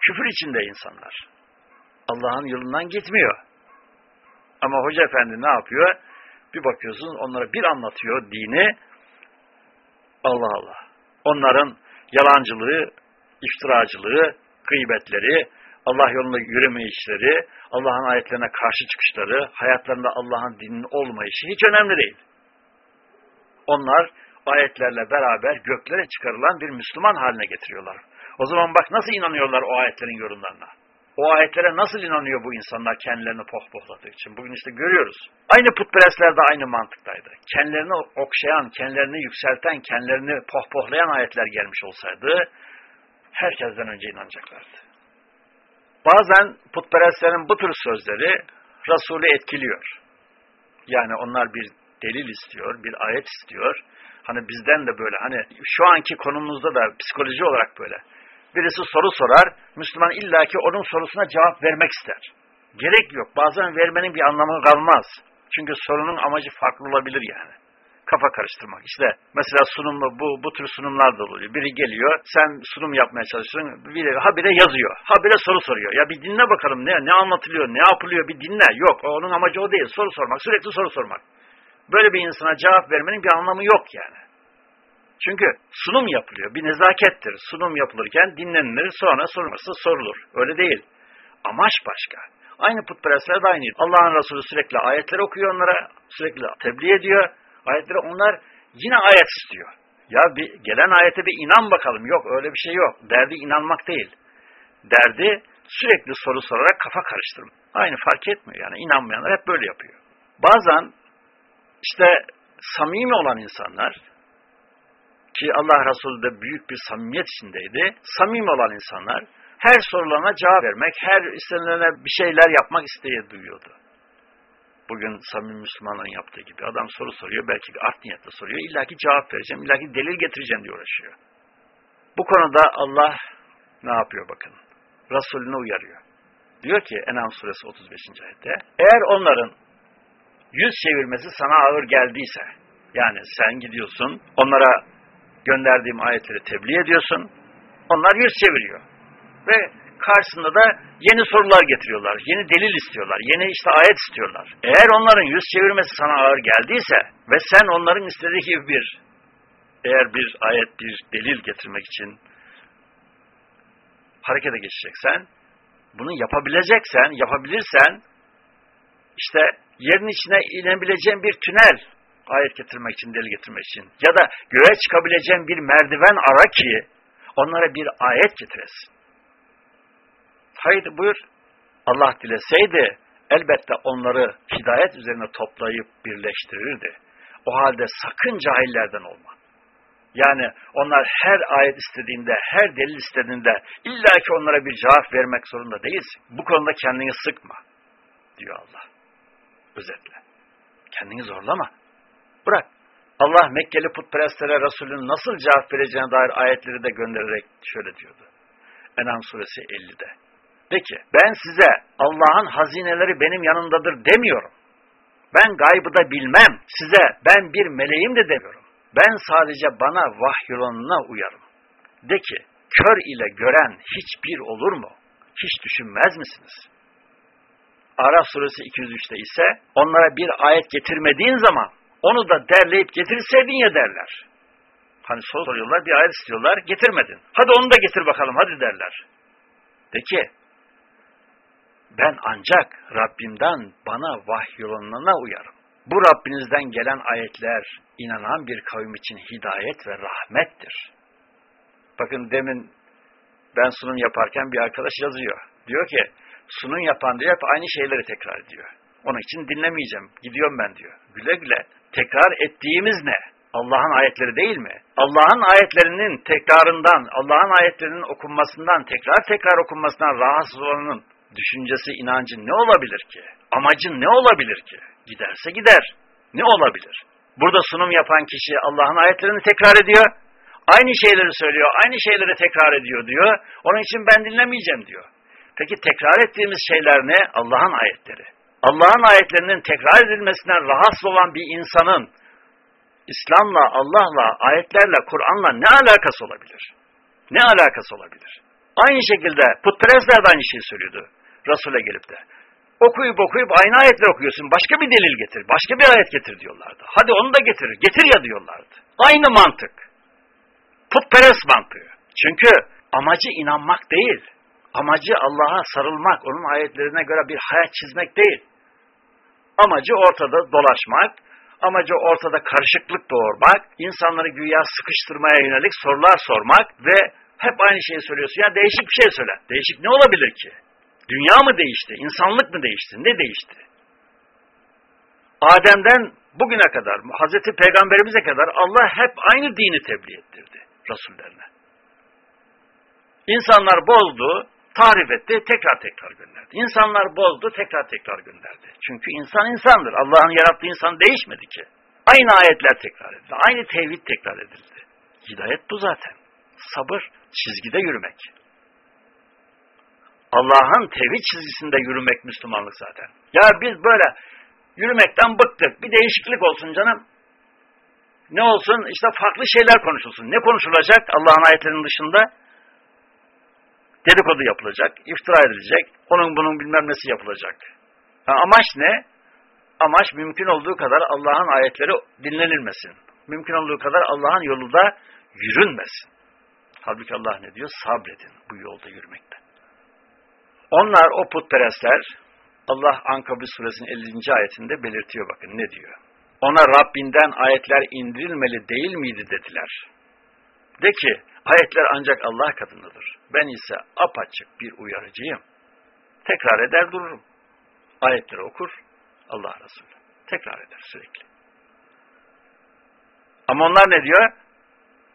küfür içinde insanlar. Allah'ın yolundan gitmiyor. Ama hoca efendi ne yapıyor? Bir bakıyorsunuz onlara bir anlatıyor dini. Allah Allah. Onların yalancılığı, iftiracılığı, gıybetleri, Allah yolunda yürümeyişleri, Allah'ın ayetlerine karşı çıkışları, hayatlarında Allah'ın dininin olmayışı hiç önemli değil. Onlar ayetlerle beraber göklere çıkarılan bir Müslüman haline getiriyorlar. O zaman bak nasıl inanıyorlar o ayetlerin yorumlarına. O ayetlere nasıl inanıyor bu insanlar kendilerini pohpohladığı için? Bugün işte görüyoruz. Aynı putperestler de aynı mantıktaydı. Kendilerini okşayan, kendilerini yükselten, kendilerini pohpohlayan ayetler gelmiş olsaydı herkesten önce inanacaklardı. Bazen putperestlerin bu tür sözleri Resulü etkiliyor. Yani onlar bir delil istiyor, bir ayet istiyor. Hani bizden de böyle, hani şu anki konumuzda da psikoloji olarak böyle. Birisi soru sorar, Müslüman illaki onun sorusuna cevap vermek ister. Gerek yok. Bazen vermenin bir anlamı kalmaz. Çünkü sorunun amacı farklı olabilir yani. Kafa karıştırmak. İşte mesela sunumlu bu bu tür sunumlar da oluyor. Biri geliyor, sen sunum yapmaya çalışıyorsun, biri habire yazıyor, habire soru soruyor. Ya bir dinle bakalım ne ne anlatılıyor, ne yapılıyor bir dinle. Yok, onun amacı o değil. Soru sormak, sürekli soru sormak. Böyle bir insana cevap vermenin bir anlamı yok yani. Çünkü sunum yapılıyor. Bir nezakettir. Sunum yapılırken dinlenilir sonra sorulması sorulur. Öyle değil. Amaç başka. Aynı putperestler de aynı. Allah'ın Resulü sürekli ayetler okuyor onlara. Sürekli tebliğ ediyor. Ayetleri onlar yine ayet istiyor. Ya bir gelen ayete bir inan bakalım. Yok öyle bir şey yok. Derdi inanmak değil. Derdi sürekli soru sorarak kafa karıştırma. Aynı fark etmiyor yani. inanmayanlar hep böyle yapıyor. Bazen işte samimi olan insanlar ki Allah Resulü de büyük bir samimiyet içindeydi. Samimi olan insanlar her sorularına cevap vermek, her istenilene bir şeyler yapmak isteği duyuyordu. Bugün samimi Müslümanların yaptığı gibi. Adam soru soruyor, belki bir art niyetle soruyor. İlla ki cevap vereceğim, illa ki delil getireceğim diye uğraşıyor. Bu konuda Allah ne yapıyor bakın. Resulünü uyarıyor. Diyor ki Enam suresi 35. ayette eğer onların yüz çevirmesi sana ağır geldiyse yani sen gidiyorsun onlara gönderdiğim ayetleri tebliğ ediyorsun. Onlar yüz çeviriyor. Ve karşısında da yeni sorular getiriyorlar. Yeni delil istiyorlar. Yeni işte ayet istiyorlar. Eğer onların yüz çevirmesi sana ağır geldiyse ve sen onların istediği gibi bir eğer bir ayet, bir delil getirmek için harekete geçeceksen, bunu yapabileceksen, yapabilirsen, işte yerin içine inebileceğin bir tünel ayet getirmek için, delil getirmek için ya da göğe çıkabileceğin bir merdiven ara ki onlara bir ayet getiresin. Haydi buyur. Allah dileseydi elbette onları hidayet üzerine toplayıp birleştirirdi. O halde sakın cahillerden olma. Yani onlar her ayet istediğinde, her delil istediğinde illa ki onlara bir cevap vermek zorunda değilsin. Bu konuda kendini sıkma diyor Allah. Özetle. Kendini zorlama. Bırak. Allah Mekkeli putperestlere Resulün nasıl cevap vereceğine dair ayetleri de göndererek şöyle diyordu. Enam suresi 50'de. De ki ben size Allah'ın hazineleri benim yanındadır demiyorum. Ben gaybı da bilmem. Size ben bir meleğim de demiyorum. Ben sadece bana vahyolununa uyarım. De ki kör ile gören hiçbir olur mu? Hiç düşünmez misiniz? Araf suresi 203'te ise onlara bir ayet getirmediğin zaman onu da derleyip getirseydin ya derler. Hani soruyorlar bir ayet istiyorlar getirmedin. Hadi onu da getir bakalım hadi derler. De ki ben ancak Rabbimden bana vahyolunana uyarım. Bu Rabbinizden gelen ayetler inanan bir kavim için hidayet ve rahmettir. Bakın demin ben sunum yaparken bir arkadaş yazıyor. Diyor ki sunum yapan diyor hep aynı şeyleri tekrar ediyor. Onun için dinlemeyeceğim. Gidiyorum ben diyor. Güle güle. Tekrar ettiğimiz ne? Allah'ın ayetleri değil mi? Allah'ın ayetlerinin tekrarından, Allah'ın ayetlerinin okunmasından, tekrar tekrar okunmasından rahatsız olanın düşüncesi, inancı ne olabilir ki? Amacın ne olabilir ki? Giderse gider. Ne olabilir? Burada sunum yapan kişi Allah'ın ayetlerini tekrar ediyor. Aynı şeyleri söylüyor, aynı şeyleri tekrar ediyor diyor. Onun için ben dinlemeyeceğim diyor. Peki tekrar ettiğimiz şeyler ne? Allah'ın ayetleri. Allah'ın ayetlerinin tekrar edilmesinden rahatsız olan bir insanın İslam'la, Allah'la, ayetlerle, Kur'an'la ne alakası olabilir? Ne alakası olabilir? Aynı şekilde putperestler de aynı şeyi söylüyordu Resul'e gelip de. Okuyup okuyup aynı ayetler okuyorsun. Başka bir delil getir. Başka bir ayet getir diyorlardı. Hadi onu da getir. Getir ya diyorlardı. Aynı mantık. Putperest mantığı. Çünkü amacı inanmak değil. Amacı Allah'a sarılmak, onun ayetlerine göre bir hayat çizmek değil. Amacı ortada dolaşmak, amacı ortada karışıklık doğurmak, insanları güya sıkıştırmaya yönelik sorular sormak ve hep aynı şeyi söylüyorsun. Ya değişik bir şey söyle. Değişik ne olabilir ki? Dünya mı değişti? İnsanlık mı değişti? Ne değişti? Adem'den bugüne kadar, Hazreti Peygamberimize kadar Allah hep aynı dini tebliğ ettirdi Resullerine. İnsanlar bozdu, tarif etti, tekrar tekrar gönderdi. İnsanlar bozdu, tekrar tekrar gönderdi. Çünkü insan insandır. Allah'ın yarattığı insan değişmedi ki. Aynı ayetler tekrar edildi. Aynı tevhid tekrar edildi. Hidayet bu zaten. Sabır, çizgide yürümek. Allah'ın tevhid çizgisinde yürümek Müslümanlık zaten. Ya biz böyle yürümekten bıktık. Bir değişiklik olsun canım. Ne olsun? İşte farklı şeyler konuşulsun. Ne konuşulacak Allah'ın ayetlerinin dışında? Dedikodu yapılacak, iftira edilecek, onun bunun bilmem nesi yapılacak. Ha, amaç ne? Amaç mümkün olduğu kadar Allah'ın ayetleri dinlenilmesin. Mümkün olduğu kadar Allah'ın yolunda yürünmesin. Halbuki Allah ne diyor? Sabredin bu yolda yürümekte. Onlar o putperestler Allah Ankabut suresinin 50. ayetinde belirtiyor bakın ne diyor. Ona Rabbinden ayetler indirilmeli değil miydi dediler. De ki ayetler ancak Allah katındadır. Ben ise apaçık bir uyarıcıyım. Tekrar eder dururum. Ayetleri okur Allah Resulü. Tekrar eder sürekli. Ama onlar ne diyor?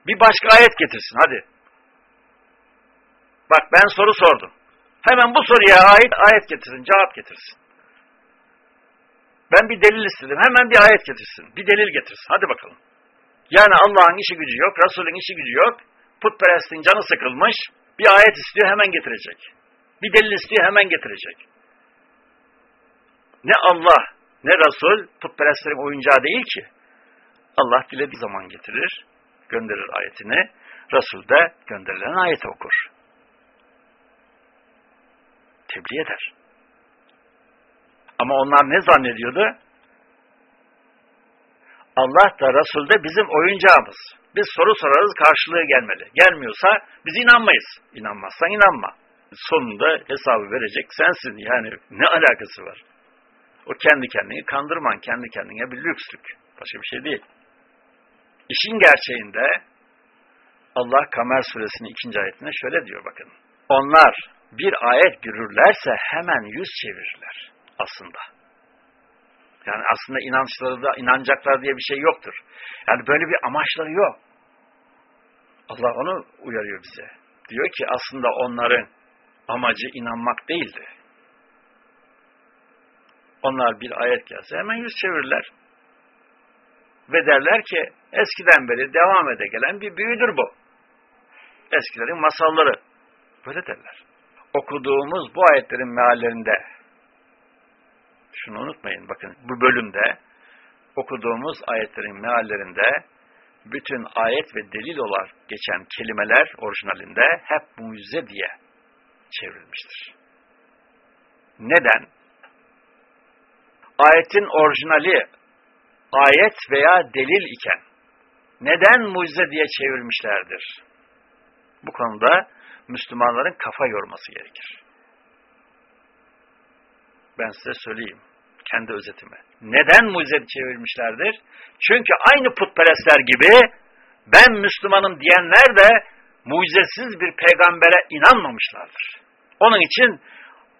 Bir başka ayet getirsin hadi. Bak ben soru sordum. Hemen bu soruya ait ayet getirsin, cevap getirsin. Ben bir delil istedim. Hemen bir ayet getirsin. Bir delil getirsin. Hadi bakalım. Yani Allah'ın işi gücü yok, Resul'ün işi gücü yok. Putperestin canı sıkılmış. Bir ayet istiyor hemen getirecek. Bir delil istiyor hemen getirecek. Ne Allah ne Resul putperestlerin oyuncağı değil ki. Allah dilediği zaman getirir, gönderir ayetini. Resul de gönderilen ayeti okur. Tebliğ eder. Ama onlar ne zannediyordu? Allah da Resul de bizim oyuncağımız. Biz soru sorarız karşılığı gelmeli. Gelmiyorsa biz inanmayız. İnanmazsan inanma. Sonunda hesabı verecek sensin. Yani ne alakası var? O kendi kendini kandırman, kendi kendine bir lükslük. Başka bir şey değil. İşin gerçeğinde Allah Kamer suresinin ikinci ayetine şöyle diyor bakın. Onlar bir ayet görürlerse hemen yüz çevirirler aslında. Yani aslında inançları da inanacaklar diye bir şey yoktur. Yani böyle bir amaçları yok. Allah onu uyarıyor bize. Diyor ki aslında onların amacı inanmak değildi. Onlar bir ayet gelse hemen yüz çevirirler. Ve derler ki eskiden beri devam ede gelen bir büyüdür bu. Eskilerin masalları. Böyle derler. Okuduğumuz bu ayetlerin meallerinde şunu unutmayın bakın bu bölümde okuduğumuz ayetlerin meallerinde bütün ayet ve delil olarak geçen kelimeler orijinalinde hep mucize diye çevrilmiştir. Neden? Ayetin orijinali ayet veya delil iken neden mucize diye çevirmişlerdir? Bu konuda Müslümanların kafa yorması gerekir. Ben size söyleyeyim kendi özetime. Neden mucize çevirmişlerdir? Çünkü aynı putperestler gibi ben Müslümanım diyenler de mucizesiz bir peygambere inanmamışlardır. Onun için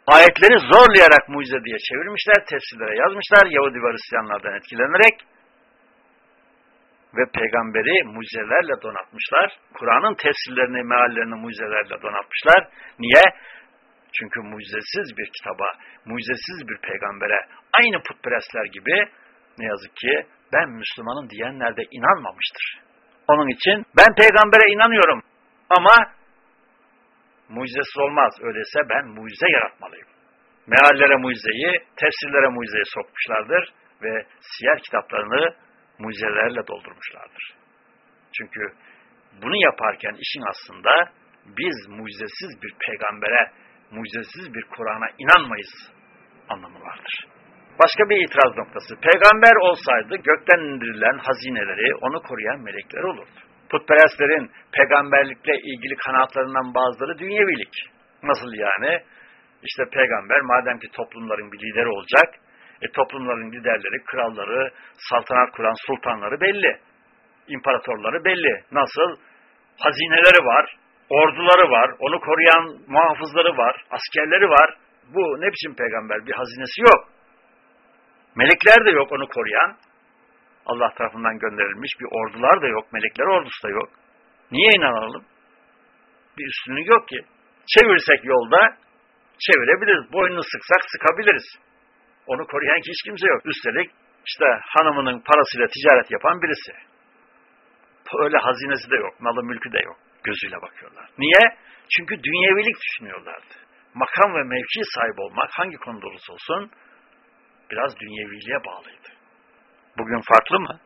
ayetleri zorlayarak mucize diye çevirmişler, tefsirlere yazmışlar Yahudi ve Hristiyanlardan etkilenerek ve peygamberi mucizelerle donatmışlar. Kur'an'ın tefsirlerini, meallerini mucizelerle donatmışlar. Niye? Çünkü mucizesiz bir kitaba, mucizesiz bir peygambere aynı putperestler gibi ne yazık ki ben Müslümanım diyenler de inanmamıştır. Onun için ben peygambere inanıyorum ama mucizesiz olmaz. Öyleyse ben mucize yaratmalıyım. Meallere mucizeyi, tefsirlere mucizeyi sokmuşlardır ve siyer kitaplarını mucizelerle doldurmuşlardır. Çünkü bunu yaparken işin aslında biz mucizesiz bir peygambere, mucizesiz bir Kur'an'a inanmayız anlamı vardır. Başka bir itiraz noktası. Peygamber olsaydı gökten indirilen hazineleri onu koruyan melekler olurdu. Putperestlerin peygamberlikle ilgili kanatlarından bazıları dünyevilik. Nasıl yani? İşte peygamber madem ki toplumların bir lideri olacak, e, toplumların liderleri, kralları, saltanat kuran sultanları belli. İmparatorları belli. Nasıl? Hazineleri var, orduları var, onu koruyan muhafızları var, askerleri var. Bu ne biçim peygamber? Bir hazinesi yok. Melekler de yok onu koruyan. Allah tarafından gönderilmiş bir ordular da yok, melekler ordusu da yok. Niye inanalım? Bir üstünlük yok ki. Çevirsek yolda çevirebiliriz. Boynunu sıksak sıkabiliriz. Onu koruyan ki hiç kimse yok. Üstelik işte hanımının parasıyla ticaret yapan birisi. Öyle hazinesi de yok, malı mülkü de yok. Gözüyle bakıyorlar. Niye? Çünkü dünyevilik düşünüyorlardı. Makam ve mevki sahibi olmak hangi konuda olursa olsun biraz dünyeviliğe bağlıydı. Bugün farklı mı?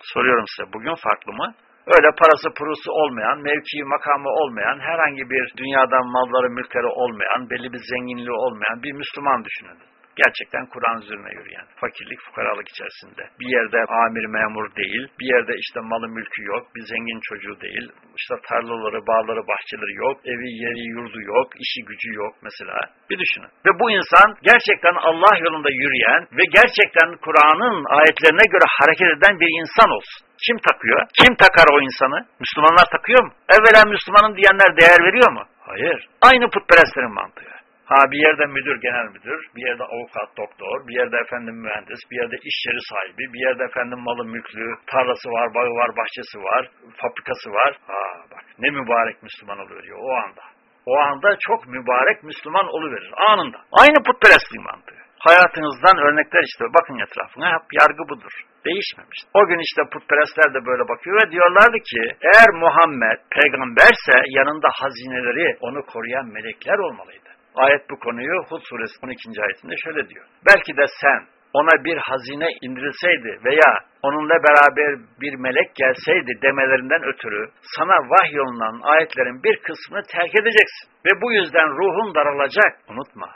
Soruyorum size, bugün farklı mı? Öyle parası purusu olmayan, mevkii makamı olmayan, herhangi bir dünyadan malları mülkleri olmayan, belli bir zenginliği olmayan bir Müslüman düşünün gerçekten Kur'an üzerine yürüyen, fakirlik, fukaralık içerisinde. Bir yerde amir memur değil, bir yerde işte malı mülkü yok, bir zengin çocuğu değil, işte tarlaları, bağları, bahçeleri yok, evi, yeri, yurdu yok, işi gücü yok mesela. Bir düşünün. Ve bu insan gerçekten Allah yolunda yürüyen ve gerçekten Kur'an'ın ayetlerine göre hareket eden bir insan olsun. Kim takıyor? Kim takar o insanı? Müslümanlar takıyor mu? Evvela Müslümanın diyenler değer veriyor mu? Hayır. Aynı putperestlerin mantığı. Ha bir yerde müdür, genel müdür, bir yerde avukat, doktor, bir yerde efendim mühendis, bir yerde iş yeri sahibi, bir yerde efendim malı mülklü, tarlası var, bağı var, bahçesi var, fabrikası var. Ha bak ne mübarek Müslüman oluveriyor o anda. O anda çok mübarek Müslüman oluverir anında. Aynı putperestliğin mantığı. Hayatınızdan örnekler işte bakın etrafına hep yargı budur. Değişmemiş. O gün işte putperestler de böyle bakıyor ve diyorlardı ki eğer Muhammed peygamberse yanında hazineleri onu koruyan melekler olmalıydı. Ayet bu konuyu Hud suresi 12. ayetinde şöyle diyor. Belki de sen ona bir hazine indirilseydi veya onunla beraber bir melek gelseydi demelerinden ötürü sana vahyolunan ayetlerin bir kısmını terk edeceksin. Ve bu yüzden ruhun daralacak. Unutma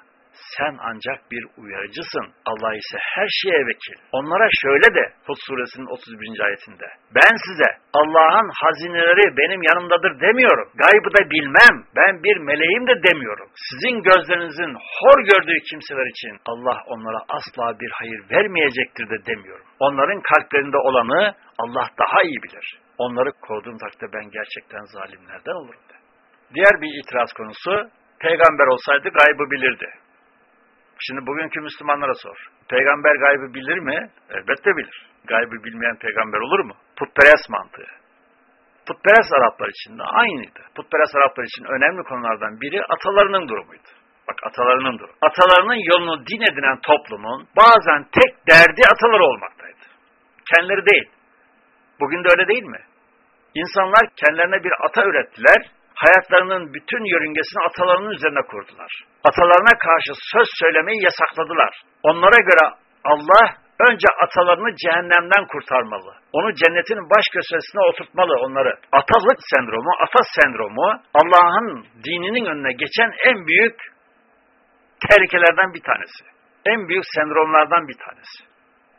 sen ancak bir uyarıcısın. Allah ise her şeye vekil. Onlara şöyle de Hud suresinin 31. ayetinde. Ben size Allah'ın hazineleri benim yanımdadır demiyorum. Gaybı da bilmem. Ben bir meleğim de demiyorum. Sizin gözlerinizin hor gördüğü kimseler için Allah onlara asla bir hayır vermeyecektir de demiyorum. Onların kalplerinde olanı Allah daha iyi bilir. Onları koruduğum takdirde ben gerçekten zalimlerden olurum de. Diğer bir itiraz konusu, peygamber olsaydı gaybı bilirdi. Şimdi bugünkü Müslümanlara sor. Peygamber gaybı bilir mi? Elbette bilir. Gaybı bilmeyen peygamber olur mu? Putperest mantığı. Putperest Araplar için de aynıydı. Putperest Araplar için önemli konulardan biri atalarının durumuydu. Bak atalarının durumu. Atalarının yolunu din edinen toplumun bazen tek derdi ataları olmaktaydı. Kendileri değil. Bugün de öyle değil mi? İnsanlar kendilerine bir ata ürettiler hayatlarının bütün yörüngesini atalarının üzerine kurdular. Atalarına karşı söz söylemeyi yasakladılar. Onlara göre Allah önce atalarını cehennemden kurtarmalı. Onu cennetin baş köşesine oturtmalı onları. Atalık sendromu, ata sendromu Allah'ın dininin önüne geçen en büyük tehlikelerden bir tanesi. En büyük sendromlardan bir tanesi.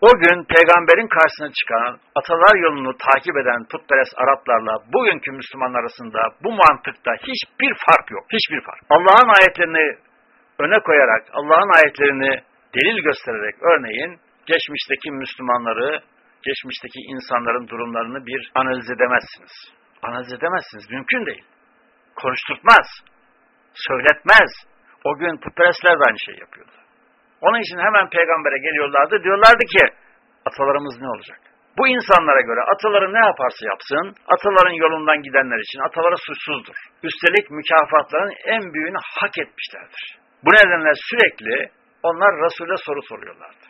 O gün peygamberin karşısına çıkan, atalar yolunu takip eden putperest Araplarla bugünkü Müslümanlar arasında bu mantıkta hiçbir fark yok. Hiçbir fark. Allah'ın ayetlerini öne koyarak, Allah'ın ayetlerini delil göstererek örneğin geçmişteki Müslümanları, geçmişteki insanların durumlarını bir analiz edemezsiniz. Analiz edemezsiniz. Mümkün değil. Konuşturtmaz. Söyletmez. O gün putperestler de aynı şey yapıyordu. Onun için hemen peygambere geliyorlardı. Diyorlardı ki atalarımız ne olacak? Bu insanlara göre ataları ne yaparsa yapsın, ataların yolundan gidenler için ataları suçsuzdur. Üstelik mükafatların en büyüğünü hak etmişlerdir. Bu nedenle sürekli onlar Resul'e soru soruyorlardı.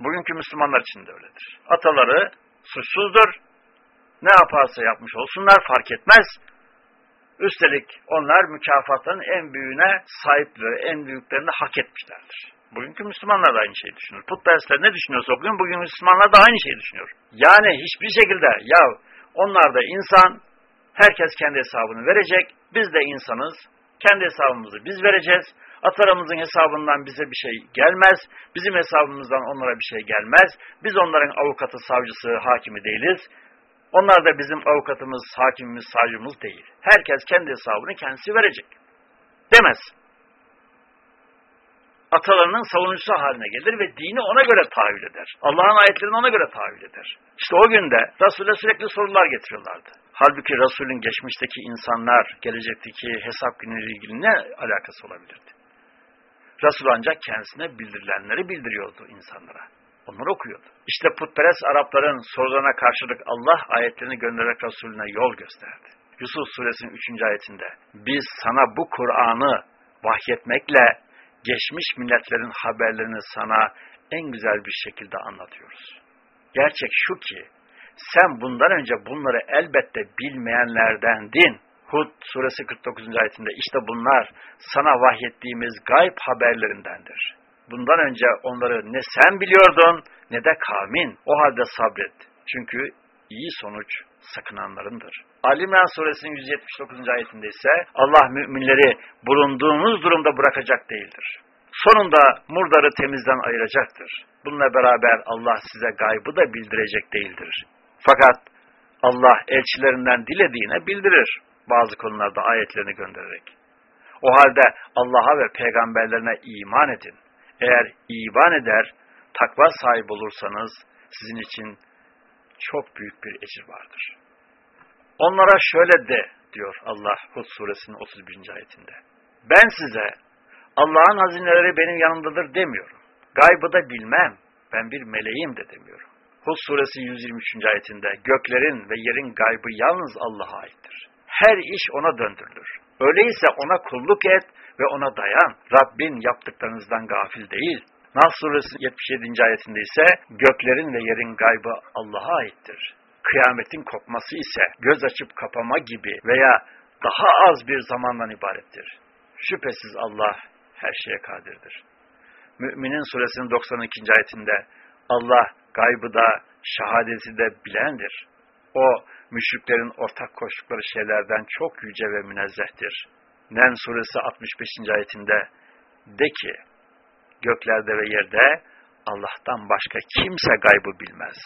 Bugünkü Müslümanlar için de öyledir. Ataları suçsuzdur. Ne yaparsa yapmış olsunlar fark etmez. Üstelik onlar mükafatın en büyüğüne sahipleri, en büyüklerini hak etmişlerdir. Bugünkü Müslümanlar da aynı şeyi düşünüyor. Putperestler ne düşünüyorsa bugün, bugün Müslümanlar da aynı şeyi düşünüyor. Yani hiçbir şekilde ya onlar da insan, herkes kendi hesabını verecek, biz de insanız, kendi hesabımızı biz vereceğiz, atalarımızın hesabından bize bir şey gelmez, bizim hesabımızdan onlara bir şey gelmez, biz onların avukatı, savcısı, hakimi değiliz, onlar da bizim avukatımız, hakimimiz, savcımız değil. Herkes kendi hesabını kendisi verecek. Demez. Atalarının savunucusu haline gelir ve dini ona göre tahvil eder. Allah'ın ayetlerini ona göre tahvil eder. İşte o günde Resul'e sürekli sorular getiriyorlardı. Halbuki Resul'ün geçmişteki insanlar, gelecekteki hesap günüyle ilgili ne alakası olabilirdi? Resul ancak kendisine bildirilenleri bildiriyordu insanlara. Onları okuyordu. İşte putperest Arapların sorularına karşılık Allah ayetlerini göndererek Resulüne yol gösterdi. Yusuf suresinin 3. ayetinde biz sana bu Kur'an'ı vahyetmekle geçmiş milletlerin haberlerini sana en güzel bir şekilde anlatıyoruz. Gerçek şu ki sen bundan önce bunları elbette bilmeyenlerdendin. Hud suresi 49. ayetinde işte bunlar sana vahyettiğimiz gayb haberlerindendir. Bundan önce onları ne sen biliyordun ne de kavmin. O halde sabret. Çünkü iyi sonuç sakınanlarındır. Ali suresinin 179. ayetinde ise Allah müminleri bulunduğunuz durumda bırakacak değildir. Sonunda murdarı temizden ayıracaktır. Bununla beraber Allah size gaybı da bildirecek değildir. Fakat Allah elçilerinden dilediğine bildirir bazı konularda ayetlerini göndererek. O halde Allah'a ve peygamberlerine iman edin. Eğer iman eder, takva sahibi olursanız sizin için çok büyük bir ecir vardır. Onlara şöyle de diyor Allah Hud suresinin 31. ayetinde. Ben size Allah'ın hazineleri benim yanımdadır demiyorum. Gaybı da bilmem. Ben bir meleğim de demiyorum. Hud suresi 123. ayetinde göklerin ve yerin gaybı yalnız Allah'a aittir. Her iş ona döndürülür. Öyleyse ona kulluk et ve ona dayan. Rabbin yaptıklarınızdan gafil değil. Nas suresi 77. ayetinde ise göklerin ve yerin gaybı Allah'a aittir. Kıyametin kopması ise göz açıp kapama gibi veya daha az bir zamandan ibarettir. Şüphesiz Allah her şeye kadirdir. Müminin suresinin 92. ayetinde Allah gaybı da şehadeti de bilendir. O müşriklerin ortak koştukları şeylerden çok yüce ve münezzehtir. Nem suresi 65. ayetinde de ki göklerde ve yerde Allah'tan başka kimse gaybı bilmez.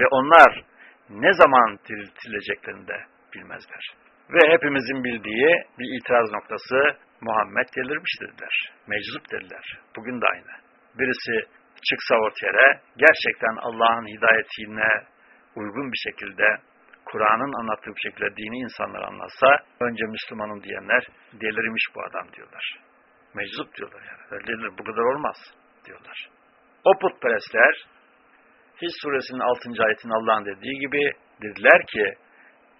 Ve onlar ne zaman diriltileceklerini de bilmezler. Ve hepimizin bildiği bir itiraz noktası Muhammed delirmiş dediler. Meczup dediler. Bugün de aynı. Birisi çıksa ortaya gerçekten Allah'ın hidayetine uygun bir şekilde Kur'an'ın anlattığı bir şekilde dini insanlar anlatsa önce Müslümanın diyenler delirmiş bu adam diyorlar. Meczup diyorlar yani. Bu kadar olmaz diyorlar. O putperestler Hiç suresinin 6. ayetin Allah'ın dediği gibi dediler ki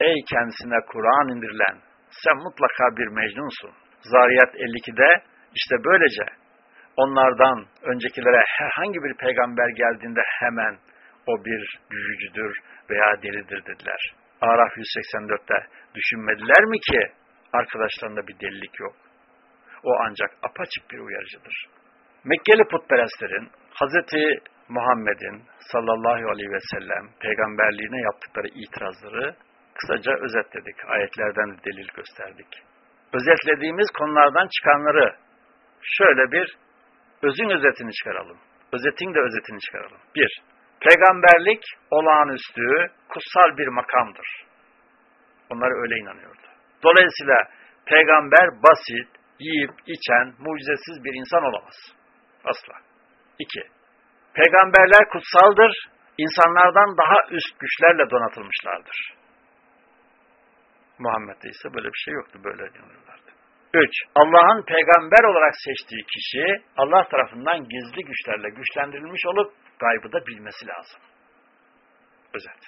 ey kendisine Kur'an indirilen sen mutlaka bir mecnunsun. Zariyat 52'de işte böylece onlardan öncekilere herhangi bir peygamber geldiğinde hemen o bir büyücüdür veya delidir dediler. Araf 184'te düşünmediler mi ki arkadaşlarında bir delilik yok. O ancak apaçık bir uyarıcıdır. Mekkeli putperestlerin Hazreti Muhammed'in sallallahu aleyhi ve sellem peygamberliğine yaptıkları itirazları kısaca özetledik. Ayetlerden delil gösterdik. Özetlediğimiz konulardan çıkanları şöyle bir özün özetini çıkaralım. Özetin de özetini çıkaralım. Bir, peygamberlik olağanüstü, kutsal bir makamdır. Onlar öyle inanıyordu. Dolayısıyla peygamber basit, yiyip içen, mucizesiz bir insan olamaz. Asla. İki, peygamberler kutsaldır, insanlardan daha üst güçlerle donatılmışlardır. Muhammed'de ise böyle bir şey yoktu, böyle inanıyorlardı. Üç, Allah'ın peygamber olarak seçtiği kişi Allah tarafından gizli güçlerle güçlendirilmiş olup gaybı da bilmesi lazım. Özet.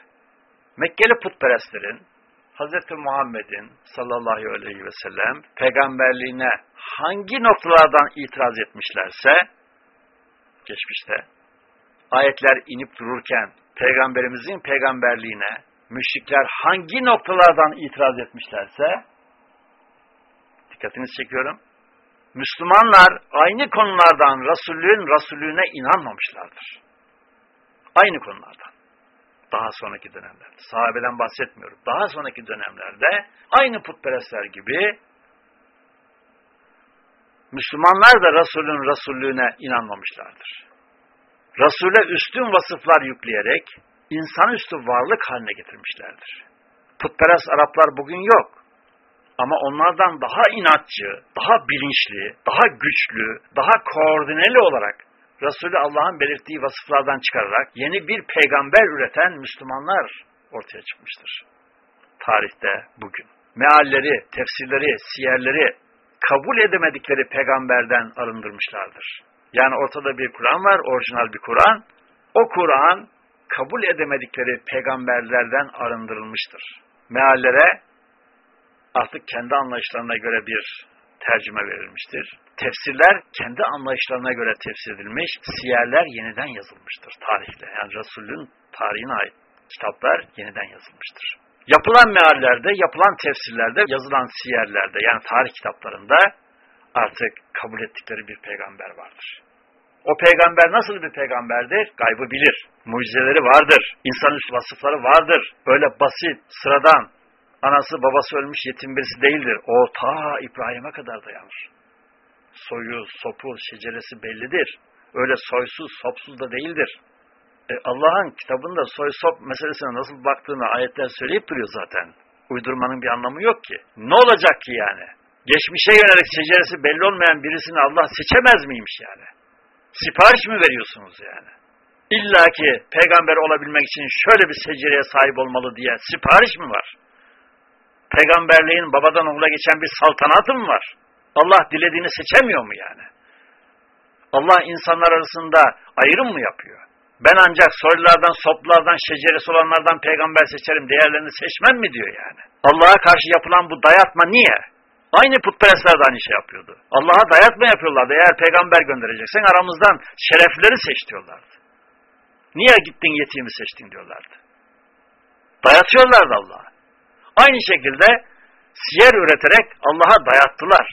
Mekkeli putperestlerin Hz. Muhammed'in sallallahu aleyhi ve sellem peygamberliğine hangi noktalardan itiraz etmişlerse geçmişte ayetler inip dururken peygamberimizin peygamberliğine müşrikler hangi noktalardan itiraz etmişlerse dikkatinizi çekiyorum. Müslümanlar aynı konulardan Resulün Resulüne inanmamışlardır. Aynı konulardan. Daha sonraki dönemlerde. Sahabeden bahsetmiyorum. Daha sonraki dönemlerde aynı putperestler gibi Müslümanlar da Resulün Resullüğüne inanmamışlardır. Resul'e üstün vasıflar yükleyerek insanüstü varlık haline getirmişlerdir. Putperest Araplar bugün yok. Ama onlardan daha inatçı, daha bilinçli, daha güçlü, daha koordineli olarak Resulü Allah'ın belirttiği vasıflardan çıkararak yeni bir peygamber üreten Müslümanlar ortaya çıkmıştır. Tarihte bugün. Mealleri, tefsirleri, siyerleri kabul edemedikleri peygamberden arındırmışlardır. Yani ortada bir Kur'an var, orijinal bir Kur'an. O Kur'an kabul edemedikleri peygamberlerden arındırılmıştır. Meallere artık kendi anlayışlarına göre bir tercüme verilmiştir. Tefsirler kendi anlayışlarına göre tefsir edilmiş, siyerler yeniden yazılmıştır tarihle. Yani Resul'ün tarihine ait kitaplar yeniden yazılmıştır. Yapılan meallerde, yapılan tefsirlerde, yazılan siyerlerde yani tarih kitaplarında artık kabul ettikleri bir peygamber vardır. O peygamber nasıl bir peygamberdir? Gaybı bilir. Mucizeleri vardır. İnsanüstü vasıfları vardır. Öyle basit, sıradan, anası babası ölmüş yetim birisi değildir. O ta İbrahim'e kadar dayanır. Soyu, sopu, şeceresi bellidir. Öyle soysuz, sopsuz da değildir. E Allah'ın kitabında soy sop meselesine nasıl baktığını ayetler söyleyip duruyor zaten. Uydurmanın bir anlamı yok ki. Ne olacak ki yani? Geçmişe yönelik şeceresi belli olmayan birisini Allah seçemez miymiş yani? Sipariş mi veriyorsunuz yani? İlla ki peygamber olabilmek için şöyle bir secereye sahip olmalı diye sipariş mi var? Peygamberliğin babadan oğula geçen bir saltanatı mı var? Allah dilediğini seçemiyor mu yani? Allah insanlar arasında ayrım mı yapıyor? Ben ancak soylulardan, soplulardan, şeceresi olanlardan peygamber seçerim, değerlerini seçmem mi diyor yani? Allah'a karşı yapılan bu dayatma niye? Aynı putperestler de aynı şey yapıyordu. Allah'a dayatma yapıyorlardı. Eğer peygamber göndereceksen aramızdan şerefleri seç diyorlardı. Niye gittin yetimi seçtin diyorlardı. Dayatıyorlardı Allah'a. Aynı şekilde siyer üreterek Allah'a dayattılar.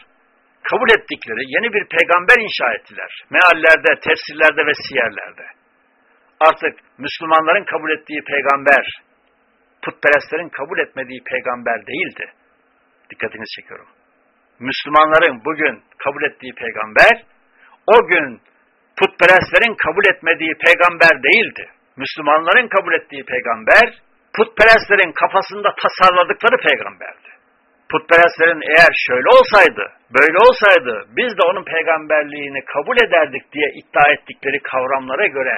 Kabul ettikleri yeni bir peygamber inşa ettiler. Meallerde, tefsirlerde ve siyerlerde. Artık Müslümanların kabul ettiği peygamber, putperestlerin kabul etmediği peygamber değildi. Dikkatinizi çekiyorum. Müslümanların bugün kabul ettiği peygamber, o gün putperestlerin kabul etmediği peygamber değildi. Müslümanların kabul ettiği peygamber, putperestlerin kafasında tasarladıkları peygamberdi. Putperestlerin eğer şöyle olsaydı, böyle olsaydı, biz de onun peygamberliğini kabul ederdik diye iddia ettikleri kavramlara göre,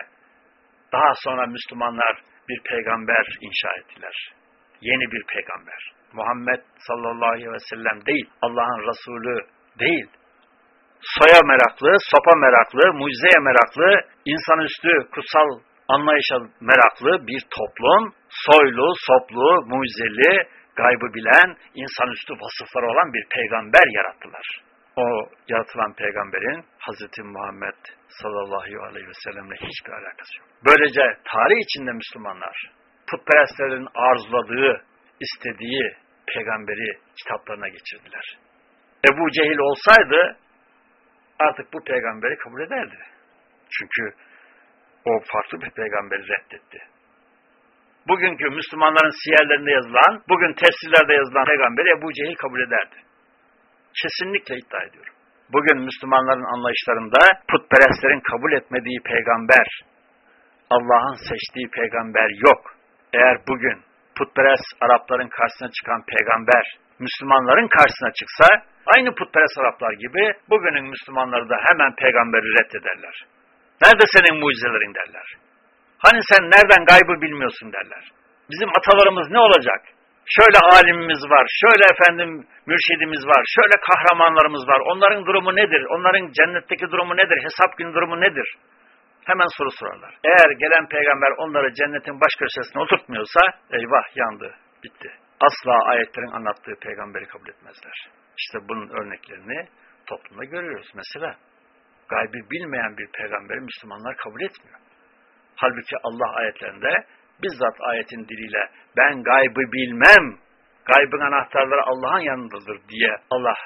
daha sonra Müslümanlar bir peygamber inşa ettiler. Yeni bir peygamber. Muhammed sallallahu aleyhi ve sellem değil, Allah'ın Resulü değil. Soya meraklı, sopa meraklı, mucizeye meraklı, insanüstü, kutsal anlayışa meraklı bir toplum, soylu, soplu, mucizeli, gaybı bilen, insanüstü vasıfları olan bir peygamber yarattılar. O yaratılan peygamberin Hz. Muhammed sallallahu aleyhi ve sellemle hiçbir alakası yok. Böylece tarih içinde Müslümanlar putperestlerin arzuladığı, istediği peygamberi kitaplarına geçirdiler. Ebu Cehil olsaydı artık bu peygamberi kabul ederdi. Çünkü o farklı bir peygamberi reddetti. Bugünkü Müslümanların siyerlerinde yazılan, bugün tefsirlerde yazılan peygamberi Ebu Cehil kabul ederdi. Kesinlikle iddia ediyorum. Bugün Müslümanların anlayışlarında putperestlerin kabul etmediği peygamber, Allah'ın seçtiği peygamber yok. Eğer bugün putperest Arapların karşısına çıkan peygamber, Müslümanların karşısına çıksa, aynı putperest Araplar gibi bugünün Müslümanları da hemen peygamberi reddederler. Nerede senin mucizelerin derler. Hani sen nereden gaybı bilmiyorsun derler. Bizim atalarımız ne olacak? Şöyle alimimiz var, şöyle efendim mürşidimiz var, şöyle kahramanlarımız var. Onların durumu nedir? Onların cennetteki durumu nedir? Hesap günü durumu nedir? Hemen soru sorarlar. Eğer gelen peygamber onları cennetin baş köşesine oturtmuyorsa eyvah yandı, bitti. Asla ayetlerin anlattığı peygamberi kabul etmezler. İşte bunun örneklerini toplumda görüyoruz. Mesela gaybi bilmeyen bir peygamberi Müslümanlar kabul etmiyor. Halbuki Allah ayetlerinde bizzat ayetin diliyle ben gaybı bilmem, gaybın anahtarları Allah'ın yanındadır diye Allah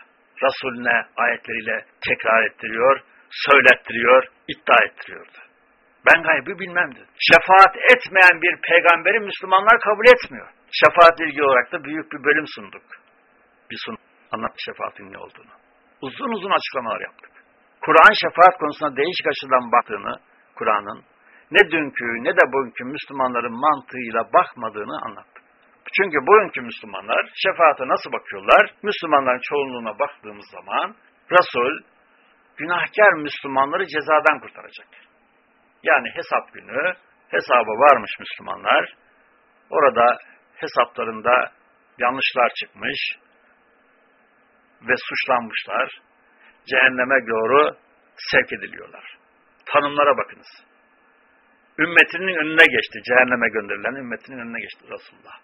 Resulüne ayetleriyle tekrar ettiriyor, söylettiriyor, iddia ettiriyordu. Ben gaybı bilmem. Şefaat etmeyen bir peygamberi Müslümanlar kabul etmiyor. Şefaat ilgili olarak da büyük bir bölüm sunduk. Bir sun anlat şefaatin ne olduğunu. Uzun uzun açıklamalar yaptık. Kur'an şefaat konusuna değişik açıdan baktığını, Kur'an'ın ne dünkü ne de bugünkü Müslümanların mantığıyla bakmadığını anlattık. Çünkü bugünkü Müslümanlar şefaate nasıl bakıyorlar? Müslümanların çoğunluğuna baktığımız zaman Resul günahkar Müslümanları cezadan kurtaracak. Yani hesap günü hesaba varmış Müslümanlar. Orada hesaplarında yanlışlar çıkmış ve suçlanmışlar. Cehenneme doğru sevk ediliyorlar. Tanımlara bakınız. Ümmetinin önüne geçti. Cehenneme gönderilen ümmetinin önüne geçti Resulullah.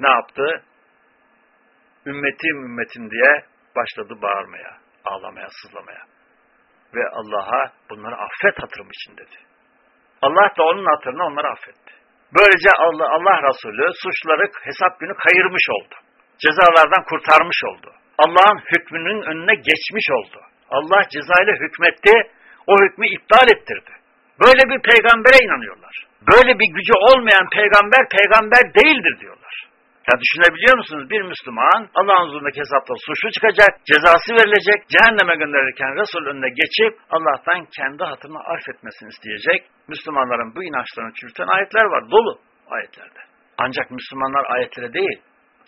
Ne yaptı? Ümmetim ümmetim diye başladı bağırmaya, ağlamaya, sızlamaya. Ve Allah'a bunları affet hatırım için dedi. Allah da onun hatırına onları affetti. Böylece Allah, Allah Resulü suçları hesap günü kayırmış oldu. Cezalardan kurtarmış oldu. Allah'ın hükmünün önüne geçmiş oldu. Allah cezayla hükmetti, o hükmü iptal ettirdi. Böyle bir peygambere inanıyorlar. Böyle bir gücü olmayan peygamber peygamber değildir diyorlar. Ya düşünebiliyor musunuz? Bir Müslüman Allah'ın huzurundaki hesapta suçlu çıkacak, cezası verilecek, cehenneme gönderirken Resul önüne geçip Allah'tan kendi hatırını affetmesini isteyecek. Müslümanların bu inançlarını çürüten ayetler var, dolu ayetlerde. Ancak Müslümanlar ayetlere değil,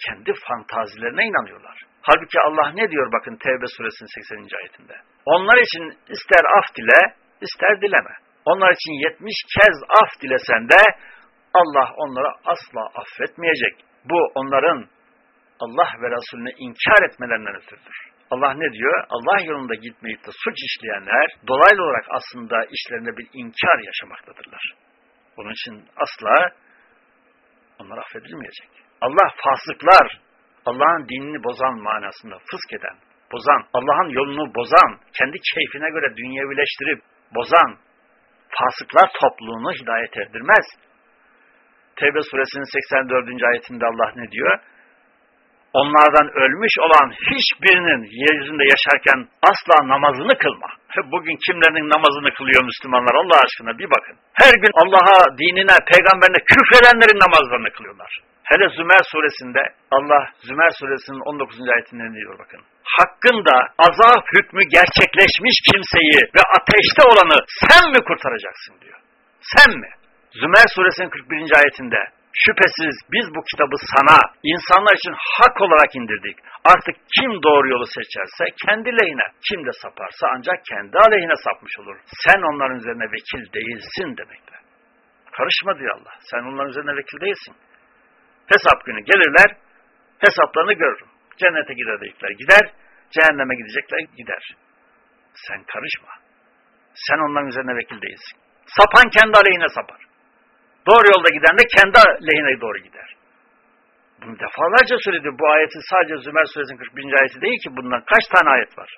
kendi fantazilerine inanıyorlar. Halbuki Allah ne diyor bakın Tevbe suresinin 80. ayetinde. Onlar için ister af dile, ister dileme. Onlar için 70 kez af dilesen de Allah onları asla affetmeyecek. Bu onların Allah ve Resulüne inkar etmelerinden ötürüdür. Allah ne diyor? Allah yolunda gitmeyip de suç işleyenler dolaylı olarak aslında işlerinde bir inkar yaşamaktadırlar. Bunun için asla onlar affedilmeyecek. Allah fasıklar, Allah'ın dinini bozan manasında fısk eden, bozan, Allah'ın yolunu bozan, kendi keyfine göre dünyevileştirip bozan fasıklar topluluğunu hidayet erdirmez. Tevbe suresinin 84. ayetinde Allah ne diyor? Onlardan ölmüş olan hiçbirinin yeryüzünde yaşarken asla namazını kılma. Bugün kimlerin namazını kılıyor Müslümanlar Allah aşkına bir bakın. Her gün Allah'a, dinine, peygamberine küfredenlerin namazlarını kılıyorlar. Hele Zümer suresinde Allah Zümer suresinin 19. ayetinde diyor bakın. Hakkında azap hükmü gerçekleşmiş kimseyi ve ateşte olanı sen mi kurtaracaksın diyor. Sen mi? Zümer suresinin 41. ayetinde şüphesiz biz bu kitabı sana insanlar için hak olarak indirdik. Artık kim doğru yolu seçerse kendi lehine, kim de saparsa ancak kendi aleyhine sapmış olur. Sen onların üzerine vekil değilsin demekte. Karışma diyor Allah. Sen onların üzerine vekil değilsin. Hesap günü gelirler, hesaplarını görürüm. Cennete gidecekler gider, cehenneme gidecekler gider. Sen karışma. Sen onların üzerine vekil değilsin. Sapan kendi aleyhine sapar. Doğru yolda giden de kendi lehine doğru gider. Bunu defalarca söyledi. Bu ayeti sadece Zümer suresinin 41. ayeti değil ki bundan kaç tane ayet var.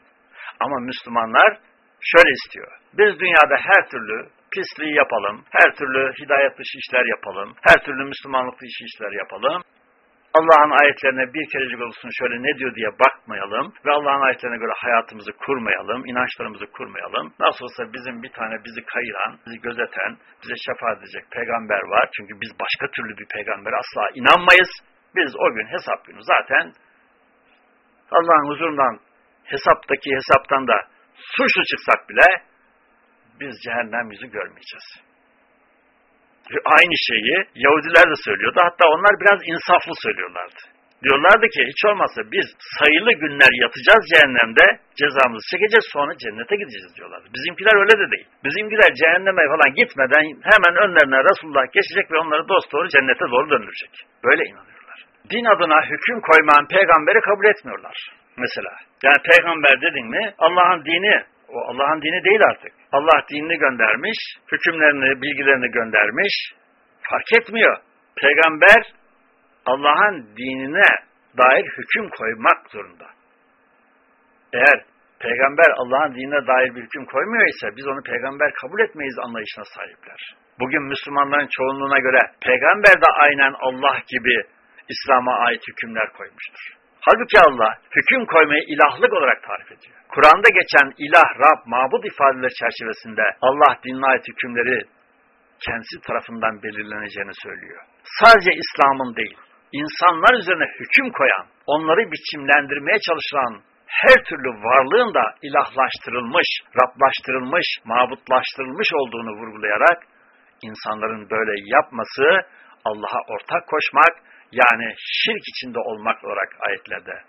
Ama Müslümanlar şöyle istiyor. Biz dünyada her türlü pisliği yapalım, her türlü hidayet dışı işler yapalım, her türlü Müslümanlık dışı işler yapalım. Allah'ın ayetlerine bir kerecik olsun şöyle ne diyor diye bakmayalım ve Allah'ın ayetlerine göre hayatımızı kurmayalım, inançlarımızı kurmayalım. Nasıl olsa bizim bir tane bizi kayıran, bizi gözeten, bize şefaat edecek peygamber var. Çünkü biz başka türlü bir peygamber asla inanmayız. Biz o gün hesap günü zaten Allah'ın huzurundan hesaptaki hesaptan da suçlu çıksak bile biz cehennem yüzü görmeyeceğiz. Aynı şeyi Yahudiler de söylüyordu. Hatta onlar biraz insaflı söylüyorlardı. Diyorlardı ki hiç olmazsa biz sayılı günler yatacağız cehennemde, cezamızı çekeceğiz sonra cennete gideceğiz diyorlardı. Bizimkiler öyle de değil. Bizimkiler cehenneme falan gitmeden hemen önlerine Resulullah geçecek ve onları dost doğru cennete doğru döndürecek. Böyle inanıyorlar. Din adına hüküm koymayan peygamberi kabul etmiyorlar. Mesela. Yani peygamber dedin mi Allah'ın dini o Allah'ın dini değil artık. Allah dinini göndermiş, hükümlerini, bilgilerini göndermiş. Fark etmiyor. Peygamber Allah'ın dinine dair hüküm koymak zorunda. Eğer peygamber Allah'ın dinine dair bir hüküm koymuyor ise biz onu peygamber kabul etmeyiz anlayışına sahipler. Bugün Müslümanların çoğunluğuna göre peygamber de aynen Allah gibi İslam'a ait hükümler koymuştur. Halbuki Allah hüküm koymayı ilahlık olarak tarif ediyor. Kur'an'da geçen ilah, Rab, mabud ifadeleri çerçevesinde Allah dinine ait hükümleri kendisi tarafından belirleneceğini söylüyor. Sadece İslam'ın değil, insanlar üzerine hüküm koyan, onları biçimlendirmeye çalışan her türlü varlığın da ilahlaştırılmış, Rablaştırılmış, mabutlaştırılmış olduğunu vurgulayarak insanların böyle yapması Allah'a ortak koşmak yani şirk içinde olmak olarak ayetlerde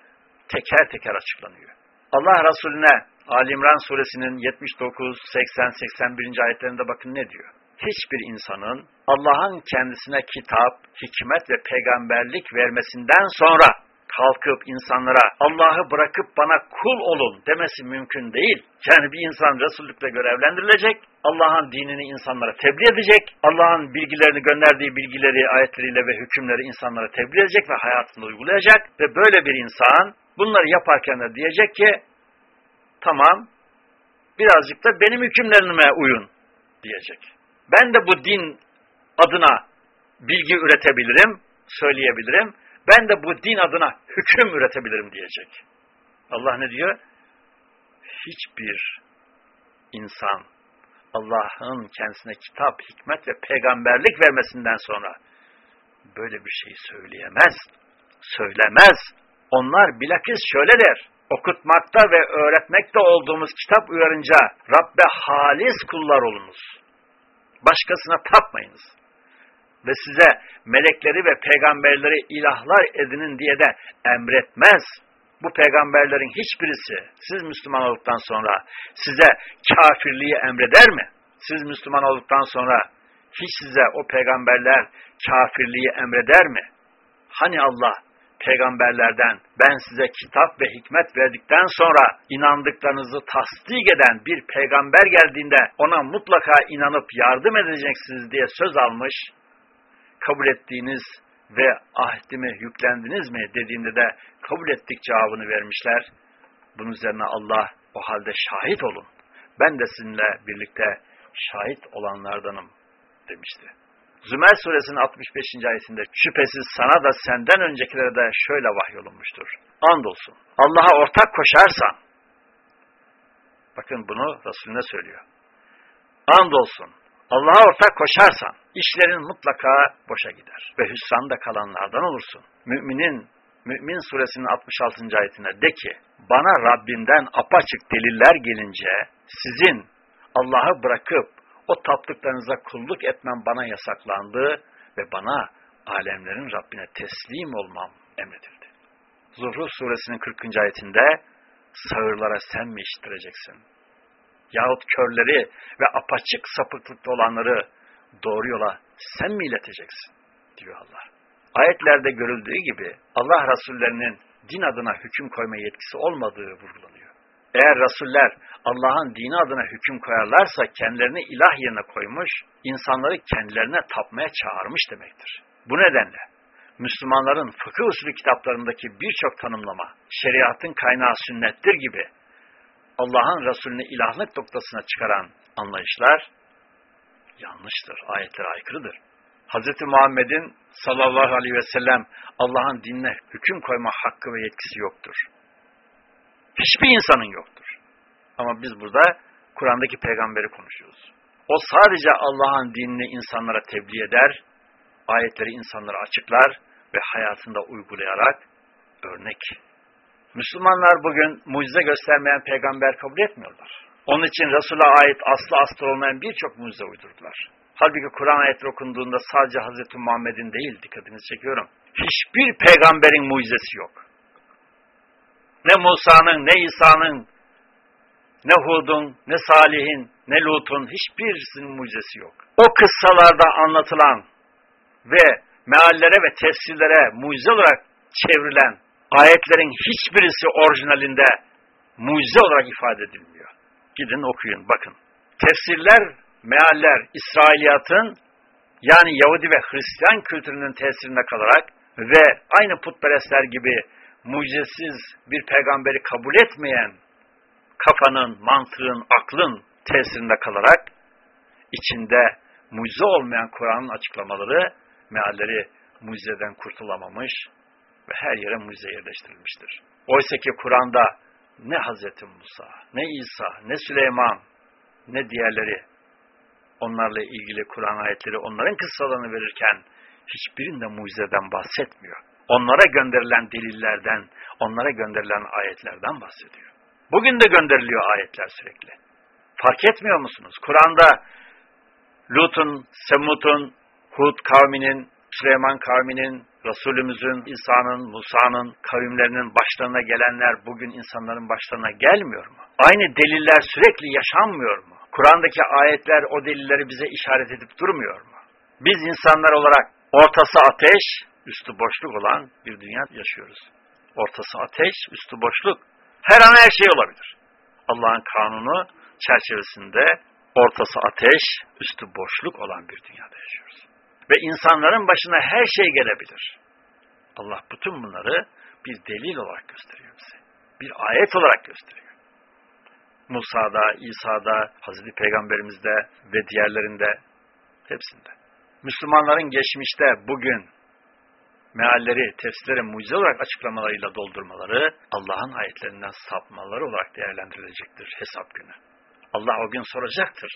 teker teker açıklanıyor. Allah Resulüne Ali İmran suresinin 79, 80, 81. ayetlerinde bakın ne diyor? Hiçbir insanın Allah'ın kendisine kitap, hikmet ve peygamberlik vermesinden sonra kalkıp insanlara Allah'ı bırakıp bana kul olun demesi mümkün değil. Yani bir insan Resullükle görevlendirilecek, Allah'ın dinini insanlara tebliğ edecek, Allah'ın bilgilerini gönderdiği bilgileri, ayetleriyle ve hükümleri insanlara tebliğ edecek ve hayatında uygulayacak ve böyle bir insan bunları yaparken de diyecek ki tamam birazcık da benim hükümlerime uyun diyecek. Ben de bu din adına bilgi üretebilirim, söyleyebilirim ben de bu din adına hüküm üretebilirim diyecek. Allah ne diyor? Hiçbir insan Allah'ın kendisine kitap, hikmet ve peygamberlik vermesinden sonra böyle bir şey söyleyemez. Söylemez. Onlar bilakis şöyle der. Okutmakta ve öğretmekte olduğumuz kitap uyarınca Rabbe halis kullar olunuz. Başkasına tapmayınız ve size melekleri ve peygamberleri ilahlar edinin diye de emretmez. Bu peygamberlerin hiçbirisi siz Müslüman olduktan sonra size kafirliği emreder mi? Siz Müslüman olduktan sonra hiç size o peygamberler kafirliği emreder mi? Hani Allah peygamberlerden ben size kitap ve hikmet verdikten sonra inandıklarınızı tasdik eden bir peygamber geldiğinde ona mutlaka inanıp yardım edeceksiniz diye söz almış kabul ettiğiniz ve ahdime yüklendiniz mi dediğinde de kabul ettik cevabını vermişler. Bunun üzerine Allah o halde şahit olun. Ben de sizinle birlikte şahit olanlardanım demişti. Zümer suresinin 65. ayetinde şüphesiz sana da senden öncekilere de şöyle vahyolunmuştur. Andolsun. Allah'a ortak koşarsan bakın bunu Resulüne söylüyor. Andolsun Allah'a ortak koşarsan işlerin mutlaka boşa gider ve hüsranda kalanlardan olursun. Müminin Mümin suresinin 66. ayetine de ki bana Rabbimden apaçık deliller gelince sizin Allah'ı bırakıp o taptıklarınıza kulluk etmem bana yasaklandı ve bana alemlerin Rabbine teslim olmam emredildi. Zuhruf suresinin 40. ayetinde sağırlara sen mi işittireceksin? Yahut körleri ve apaçık sapıklıkta olanları doğru yola sen mi ileteceksin? diyor Allah. Ayetlerde görüldüğü gibi Allah Resullerinin din adına hüküm koyma yetkisi olmadığı vurgulanıyor. Eğer Resuller Allah'ın dini adına hüküm koyarlarsa kendilerini ilah yerine koymuş, insanları kendilerine tapmaya çağırmış demektir. Bu nedenle Müslümanların fıkıh usulü kitaplarındaki birçok tanımlama, şeriatın kaynağı sünnettir gibi Allah'ın Resulünü ilahlık noktasına çıkaran anlayışlar yanlıştır, ayetlere aykırıdır. Hz. Muhammed'in sallallahu aleyhi ve sellem Allah'ın dinine hüküm koyma hakkı ve yetkisi yoktur. Hiçbir insanın yoktur. Ama biz burada Kur'an'daki peygamberi konuşuyoruz. O sadece Allah'ın dinini insanlara tebliğ eder, ayetleri insanlara açıklar ve hayatında uygulayarak örnek Müslümanlar bugün mucize göstermeyen peygamber kabul etmiyorlar. Onun için Resul'a ait aslı aslı olmayan birçok mucize uydurdular. Halbuki Kur'an ayetleri okunduğunda sadece Hz. Muhammed'in değil, dikkatinizi çekiyorum. Hiçbir peygamberin mucizesi yok. Ne Musa'nın, ne İsa'nın, ne Hud'un, ne Salih'in, ne Lut'un hiçbirisinin mucizesi yok. O kıssalarda anlatılan ve meallere ve tefsirlere mucize olarak çevrilen ayetlerin hiçbirisi orijinalinde mucize olarak ifade edilmiyor. Gidin okuyun, bakın. Tefsirler, mealler, İsrailiyatın yani Yahudi ve Hristiyan kültürünün tesirine kalarak ve aynı putperestler gibi mucizesiz bir peygamberi kabul etmeyen kafanın, mantığın, aklın tesirinde kalarak içinde mucize olmayan Kur'an'ın açıklamaları, mealleri mucizeden kurtulamamış ve her yere mucize yerleştirilmiştir. Oysa ki Kur'an'da ne Hazreti Musa, ne İsa, ne Süleyman, ne diğerleri onlarla ilgili Kur'an ayetleri onların kıssalarını verirken hiçbirinde mucizeden bahsetmiyor. Onlara gönderilen delillerden, onlara gönderilen ayetlerden bahsediyor. Bugün de gönderiliyor ayetler sürekli. Fark etmiyor musunuz? Kur'an'da Lut'un, Semut'un, Hud kavminin, Süleyman kavminin, Resulümüzün, İsa'nın, Musa'nın kavimlerinin başlarına gelenler bugün insanların başlarına gelmiyor mu? Aynı deliller sürekli yaşanmıyor mu? Kur'an'daki ayetler o delilleri bize işaret edip durmuyor mu? Biz insanlar olarak ortası ateş, üstü boşluk olan bir dünya yaşıyoruz. Ortası ateş, üstü boşluk. Her an her şey olabilir. Allah'ın kanunu çerçevesinde ortası ateş, üstü boşluk olan bir dünyada yaşıyoruz. Ve insanların başına her şey gelebilir. Allah bütün bunları bir delil olarak gösteriyor bize. Bir ayet olarak gösteriyor. Musa'da, İsa'da, Hazreti Peygamberimizde ve diğerlerinde hepsinde. Müslümanların geçmişte bugün mealleri, tefsirleri mucize olarak açıklamalarıyla doldurmaları Allah'ın ayetlerinden sapmaları olarak değerlendirilecektir hesap günü. Allah o gün soracaktır.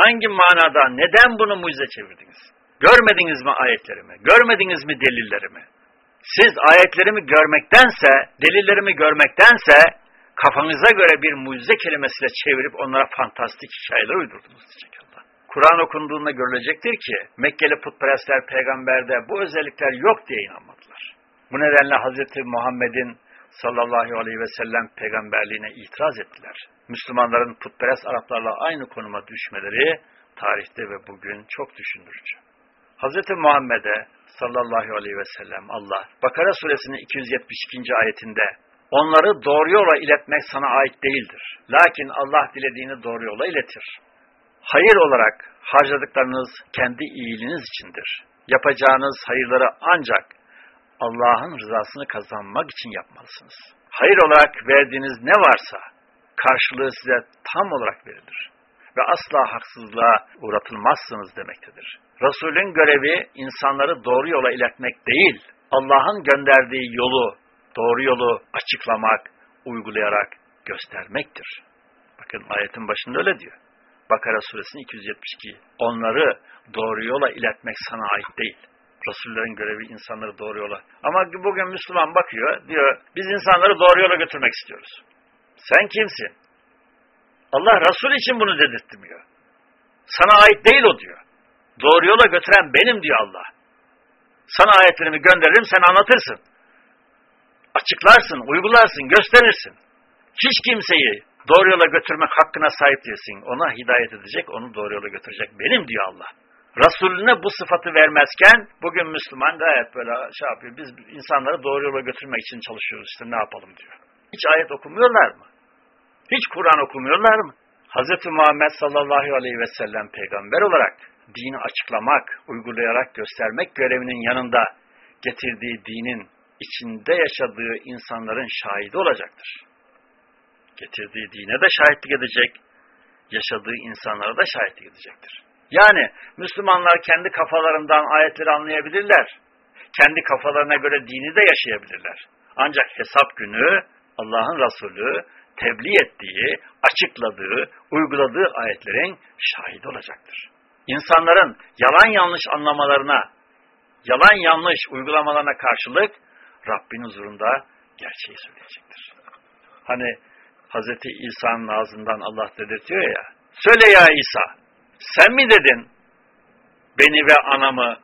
Hangi manada, neden bunu mucize çevirdiniz? Görmediniz mi ayetlerimi? Görmediniz mi delillerimi? Siz ayetlerimi görmektense, delillerimi görmektense kafanıza göre bir mucize kelimesiyle çevirip onlara fantastik hikayeler uydurdunuz diyecek Allah. Kur'an okunduğunda görülecektir ki Mekkeli putperestler peygamberde bu özellikler yok diye inanmadılar. Bu nedenle Hz. Muhammed'in sallallahu aleyhi ve sellem peygamberliğine itiraz ettiler. Müslümanların putperest Araplarla aynı konuma düşmeleri tarihte ve bugün çok düşündürücü. Hz. Muhammed'e sallallahu aleyhi ve sellem Allah Bakara suresinin 272. ayetinde onları doğru yola iletmek sana ait değildir. Lakin Allah dilediğini doğru yola iletir. Hayır olarak harcadıklarınız kendi iyiliğiniz içindir. Yapacağınız hayırları ancak Allah'ın rızasını kazanmak için yapmalısınız. Hayır olarak verdiğiniz ne varsa karşılığı size tam olarak verilir ve asla haksızlığa uğratılmazsınız demektedir. Resulün görevi insanları doğru yola iletmek değil, Allah'ın gönderdiği yolu, doğru yolu açıklamak, uygulayarak göstermektir. Bakın ayetin başında öyle diyor. Bakara suresinin 272. Onları doğru yola iletmek sana ait değil. Resullerin görevi insanları doğru yola. Ama bugün Müslüman bakıyor, diyor biz insanları doğru yola götürmek istiyoruz. Sen kimsin? Allah Resul için bunu dedirtmiyor. Sana ait değil o diyor. Doğru yola götüren benim diyor Allah. Sana ayetlerimi gönderirim, sen anlatırsın. Açıklarsın, uygularsın, gösterirsin. Hiç kimseyi doğru yola götürmek hakkına sahip değilsin. Ona hidayet edecek, onu doğru yola götürecek benim diyor Allah. Resulüne bu sıfatı vermezken bugün Müslüman da hep böyle şey yapıyor. Biz insanları doğru yola götürmek için çalışıyoruz işte ne yapalım diyor. Hiç ayet okumuyorlar mı? Hiç Kur'an okumuyorlar mı? Hz. Muhammed sallallahu aleyhi ve sellem peygamber olarak dini açıklamak, uygulayarak göstermek görevinin yanında getirdiği dinin içinde yaşadığı insanların şahidi olacaktır. Getirdiği dine de şahitlik edecek, yaşadığı insanlara da şahitlik edecektir. Yani Müslümanlar kendi kafalarından ayetleri anlayabilirler. Kendi kafalarına göre dini de yaşayabilirler. Ancak hesap günü Allah'ın Resulü tebliğ ettiği, açıkladığı, uyguladığı ayetlerin şahit olacaktır. İnsanların yalan yanlış anlamalarına, yalan yanlış uygulamalarına karşılık Rabbin huzurunda gerçeği söyleyecektir. Hani Hz. İsa'nın ağzından Allah dedirtiyor ya, söyle ya İsa, sen mi dedin beni ve anamı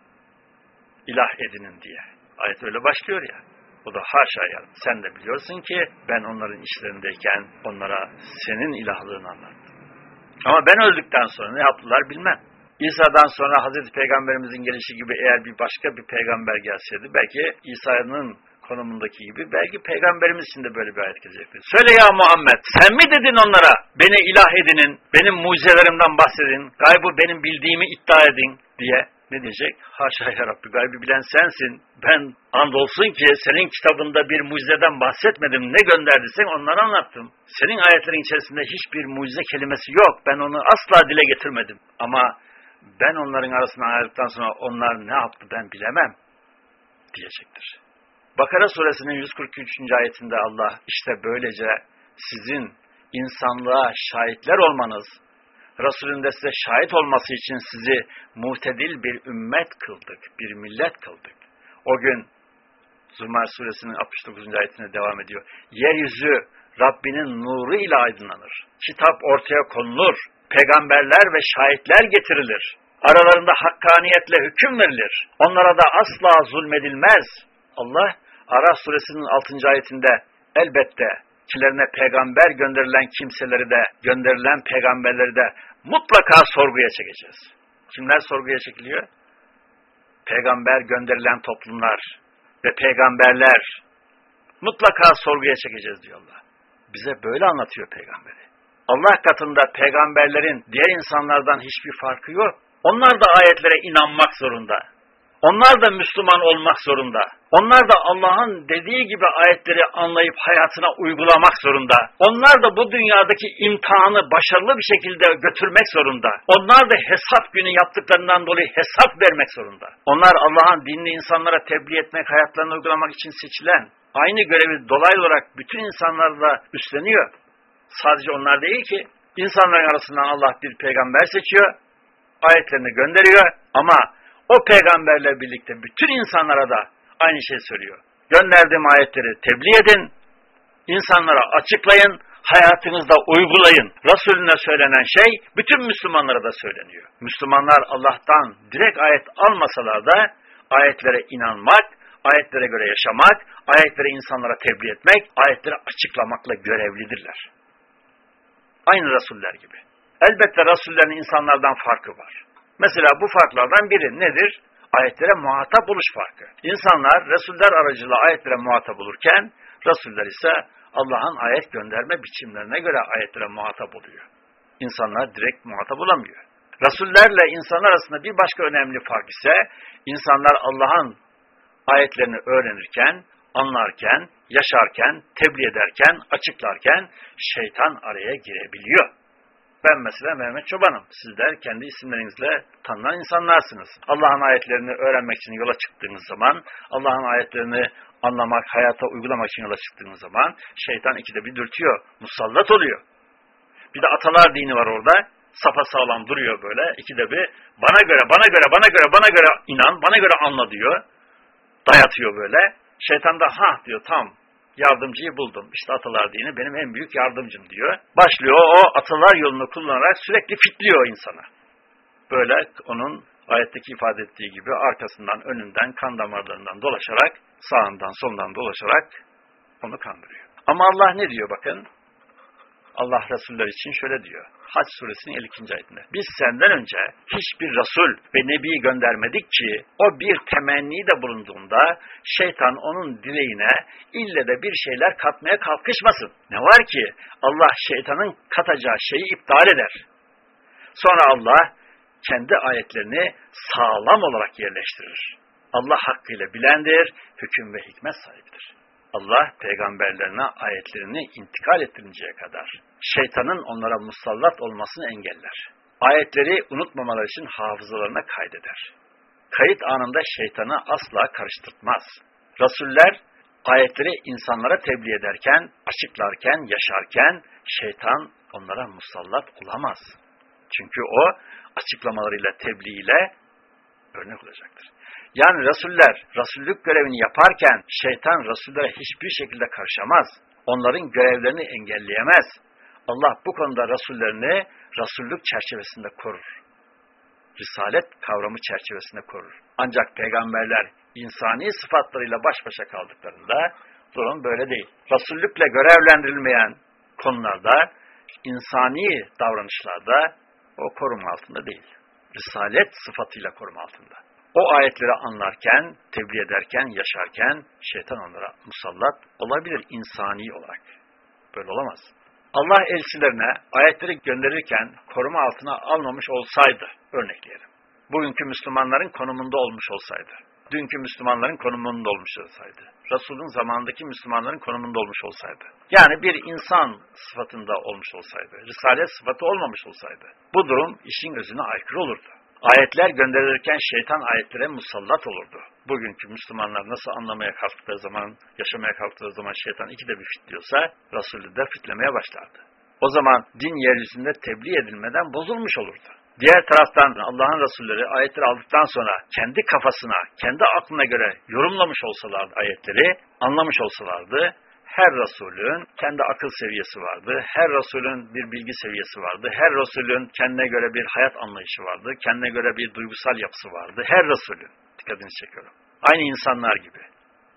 ilah edinin diye. Ayet öyle başlıyor ya. O da haşa yani. Sen de biliyorsun ki ben onların işlerindeyken onlara senin ilahlığını anlattım. Ama ben öldükten sonra ne yaptılar bilmem. İsa'dan sonra Hazreti Peygamberimizin gelişi gibi eğer bir başka bir peygamber gelseydi belki İsa'nın konumundaki gibi belki peygamberimiz de böyle bir ayet gelecektir. Söyle ya Muhammed sen mi dedin onlara beni ilah edinin, benim mucizelerimden bahsedin, gaybı benim bildiğimi iddia edin diye. Ne diyecek? Haşa ya Rabbi gaybi bilen sensin. Ben andolsun ki senin kitabında bir mucizeden bahsetmedim. Ne gönderdiysen onları anlattım. Senin ayetlerin içerisinde hiçbir mucize kelimesi yok. Ben onu asla dile getirmedim. Ama ben onların arasına ayrıldıktan sonra onlar ne yaptı ben bilemem diyecektir. Bakara suresinin 143. ayetinde Allah işte böylece sizin insanlığa şahitler olmanız, Resulün de size şahit olması için sizi muhtedil bir ümmet kıldık, bir millet kıldık. O gün Zumar suresinin 69. ayetine devam ediyor. Yeryüzü Rabbinin nuru ile aydınlanır. Kitap ortaya konulur. Peygamberler ve şahitler getirilir. Aralarında hakkaniyetle hüküm verilir. Onlara da asla zulmedilmez. Allah Araf suresinin 6. ayetinde elbette kilerine peygamber gönderilen kimseleri de gönderilen peygamberleri de mutlaka sorguya çekeceğiz. Kimler sorguya çekiliyor? Peygamber gönderilen toplumlar ve peygamberler mutlaka sorguya çekeceğiz diyor Allah. Bize böyle anlatıyor peygamberi. Allah katında peygamberlerin diğer insanlardan hiçbir farkı yok. Onlar da ayetlere inanmak zorunda. Onlar da Müslüman olmak zorunda. Onlar da Allah'ın dediği gibi ayetleri anlayıp hayatına uygulamak zorunda. Onlar da bu dünyadaki imtihanı başarılı bir şekilde götürmek zorunda. Onlar da hesap günü yaptıklarından dolayı hesap vermek zorunda. Onlar Allah'ın dinini insanlara tebliğ etmek, hayatlarını uygulamak için seçilen, aynı görevi dolaylı olarak bütün insanlar da üstleniyor. Sadece onlar değil ki, insanların arasından Allah bir peygamber seçiyor, ayetlerini gönderiyor ama o peygamberle birlikte bütün insanlara da aynı şey söylüyor. Gönderdiğim ayetleri tebliğ edin, insanlara açıklayın, hayatınızda uygulayın. Resulüne söylenen şey bütün Müslümanlara da söyleniyor. Müslümanlar Allah'tan direkt ayet almasalar da ayetlere inanmak, ayetlere göre yaşamak, ayetleri insanlara tebliğ etmek, ayetleri açıklamakla görevlidirler. Aynı Resuller gibi. Elbette Resullerin insanlardan farkı var. Mesela bu farklardan biri nedir? Ayetlere muhatap oluş farkı. İnsanlar Resuller aracılığıyla ayetlere muhatap olurken, Resuller ise Allah'ın ayet gönderme biçimlerine göre ayetlere muhatap oluyor. İnsanlar direkt muhatap olamıyor. Resullerle insanlar arasında bir başka önemli fark ise, insanlar Allah'ın ayetlerini öğrenirken, anlarken, yaşarken, tebliğ ederken, açıklarken şeytan araya girebiliyor. Ben mesela Mehmet Çoban'ım. Sizler kendi isimlerinizle tanınan insanlarsınız. Allah'ın ayetlerini öğrenmek için yola çıktığınız zaman, Allah'ın ayetlerini anlamak, hayata uygulamak için yola çıktığınız zaman şeytan ikide bir dürtüyor, musallat oluyor. Bir de atalar dini var orada. Safa sağlam duruyor böyle. İkide bir bana göre, bana göre, bana göre, bana göre inan, bana göre anla diyor. Dayatıyor böyle. Şeytan da ha diyor tam yardımcıyı buldum. İşte atalar dini benim en büyük yardımcım diyor. Başlıyor o atalar yolunu kullanarak sürekli fitliyor insana. Böyle onun ayetteki ifade ettiği gibi arkasından, önünden, kan damarlarından dolaşarak, sağından, solundan dolaşarak onu kandırıyor. Ama Allah ne diyor bakın? Allah Resuller için şöyle diyor. Haç suresinin 52. ayetinde. Biz senden önce hiçbir Resul ve Nebi göndermedik ki o bir temenni de bulunduğunda şeytan onun dileğine ille de bir şeyler katmaya kalkışmasın. Ne var ki Allah şeytanın katacağı şeyi iptal eder. Sonra Allah kendi ayetlerini sağlam olarak yerleştirir. Allah hakkıyla bilendir, hüküm ve hikmet sahibidir. Allah peygamberlerine ayetlerini intikal ettirinceye kadar şeytanın onlara musallat olmasını engeller. Ayetleri unutmamaları için hafızalarına kaydeder. Kayıt anında şeytanı asla karıştırmaz. Resuller ayetleri insanlara tebliğ ederken, açıklarken, yaşarken şeytan onlara musallat olamaz. Çünkü o açıklamalarıyla, tebliğiyle örnek olacaktır. Yani Resuller, Resullük görevini yaparken şeytan Resullere hiçbir şekilde karışamaz. Onların görevlerini engelleyemez. Allah bu konuda Resullerini Resullük çerçevesinde korur. Risalet kavramı çerçevesinde korur. Ancak peygamberler insani sıfatlarıyla baş başa kaldıklarında durum böyle değil. Resullükle görevlendirilmeyen konularda, insani davranışlarda o koruma altında değil. Risalet sıfatıyla koruma altında. O ayetleri anlarken, tebliğ ederken, yaşarken şeytan onlara musallat olabilir insani olarak. Böyle olamaz. Allah elçilerine ayetleri gönderirken koruma altına almamış olsaydı, örnekleyelim. bugünkü Müslümanların konumunda olmuş olsaydı, dünkü Müslümanların konumunda olmuş olsaydı, Resul'ün zamanındaki Müslümanların konumunda olmuş olsaydı, yani bir insan sıfatında olmuş olsaydı, risalet sıfatı olmamış olsaydı, bu durum işin gözüne aykırı olurdu. Ayetler gönderilirken şeytan ayetlere musallat olurdu. Bugünkü Müslümanlar nasıl anlamaya kalktıkları zaman, yaşamaya kalktıkları zaman şeytan ikide bir fitliyorsa, Resulü de fitlemeye başlardı. O zaman din yeryüzünde tebliğ edilmeden bozulmuş olurdu. Diğer taraftan Allah'ın Resulleri ayetleri aldıktan sonra kendi kafasına, kendi aklına göre yorumlamış olsalardı ayetleri, anlamış olsalardı, her Resulün kendi akıl seviyesi vardı, her Resulün bir bilgi seviyesi vardı, her Resulün kendine göre bir hayat anlayışı vardı, kendine göre bir duygusal yapısı vardı, her Resulün. Dikkatini çekiyorum. Aynı insanlar gibi.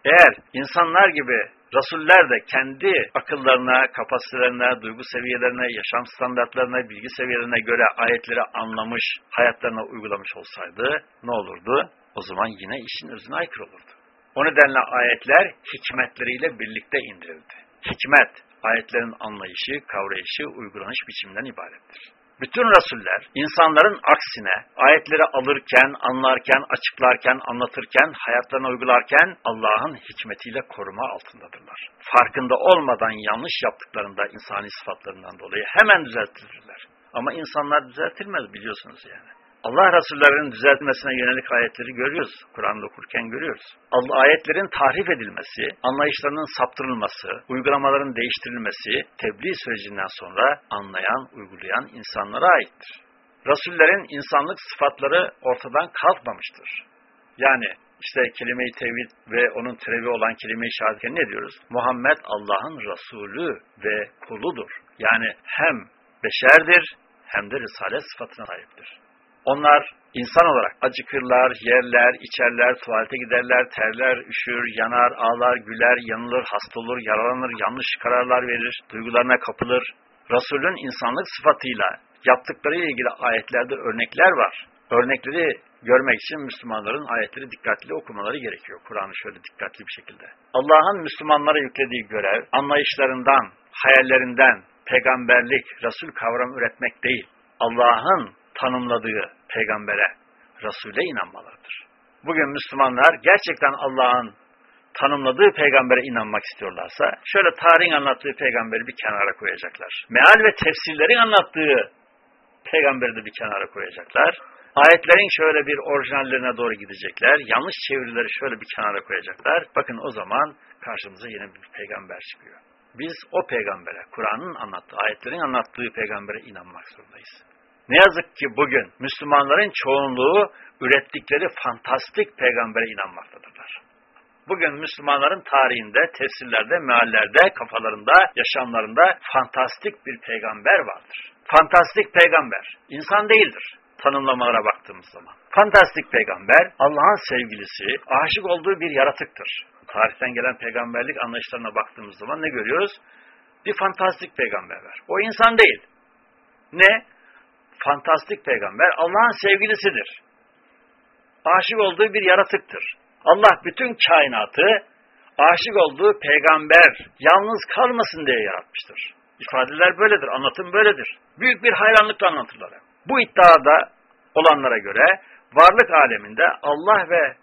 Eğer insanlar gibi Resuller de kendi akıllarına, kapasitelerine, duygu seviyelerine, yaşam standartlarına, bilgi seviyelerine göre ayetleri anlamış, hayatlarına uygulamış olsaydı ne olurdu? O zaman yine işin özüne aykırı olurdu. O nedenle ayetler hikmetleriyle birlikte indirildi. Hikmet, ayetlerin anlayışı, kavrayışı, uygulanış biçiminden ibarettir. Bütün Resuller insanların aksine ayetleri alırken, anlarken, açıklarken, anlatırken, hayatlarına uygularken Allah'ın hikmetiyle koruma altındadırlar. Farkında olmadan yanlış yaptıklarında insani sıfatlarından dolayı hemen düzeltilirler. Ama insanlar düzeltilmez biliyorsunuz yani. Allah Resullerinin düzeltmesine yönelik ayetleri görüyoruz. Kur'an'da okurken görüyoruz. Allah ayetlerin tahrif edilmesi, anlayışlarının saptırılması, uygulamaların değiştirilmesi tebliğ sürecinden sonra anlayan, uygulayan insanlara aittir. Resullerin insanlık sıfatları ortadan kalkmamıştır. Yani işte kelime-i tevhid ve onun türevi olan kelime-i şehadet ne diyoruz? Muhammed Allah'ın Resulü ve kuludur. Yani hem beşerdir hem de risalet sıfatına sahiptir. Onlar insan olarak acıkırlar, yerler, içerler, tuvalete giderler, terler, üşür, yanar, ağlar, güler, yanılır, hasta olur, yaralanır, yanlış kararlar verir, duygularına kapılır. Resulün insanlık sıfatıyla yaptıkları ile ilgili ayetlerde örnekler var. Örnekleri görmek için Müslümanların ayetleri dikkatli okumaları gerekiyor. Kur'an'ı şöyle dikkatli bir şekilde. Allah'ın Müslümanlara yüklediği görev, anlayışlarından, hayallerinden, peygamberlik, Resul kavramı üretmek değil. Allah'ın tanımladığı peygambere, Resul'e inanmalarıdır. Bugün Müslümanlar gerçekten Allah'ın tanımladığı peygambere inanmak istiyorlarsa, şöyle tarihin anlattığı peygamberi bir kenara koyacaklar. Meal ve tefsirlerin anlattığı peygamberi de bir kenara koyacaklar. Ayetlerin şöyle bir orijinallerine doğru gidecekler. Yanlış çevirileri şöyle bir kenara koyacaklar. Bakın o zaman karşımıza yeni bir peygamber çıkıyor. Biz o peygambere, Kur'an'ın anlattığı, ayetlerin anlattığı peygambere inanmak zorundayız. Ne yazık ki bugün Müslümanların çoğunluğu ürettikleri fantastik peygambere inanmaktadırlar. Bugün Müslümanların tarihinde, tefsirlerde, meallerde, kafalarında, yaşamlarında fantastik bir peygamber vardır. Fantastik peygamber, insan değildir tanımlamalara baktığımız zaman. Fantastik peygamber, Allah'ın sevgilisi, aşık olduğu bir yaratıktır. Tarihten gelen peygamberlik anlayışlarına baktığımız zaman ne görüyoruz? Bir fantastik peygamber var. O insan değil. Ne? Fantastik peygamber Allah'ın sevgilisidir. Aşık olduğu bir yaratıktır. Allah bütün kainatı aşık olduğu peygamber yalnız kalmasın diye yaratmıştır. İfadeler böyledir, anlatım böyledir. Büyük bir hayranlıkla anlatırlar. Bu iddiada olanlara göre varlık aleminde Allah ve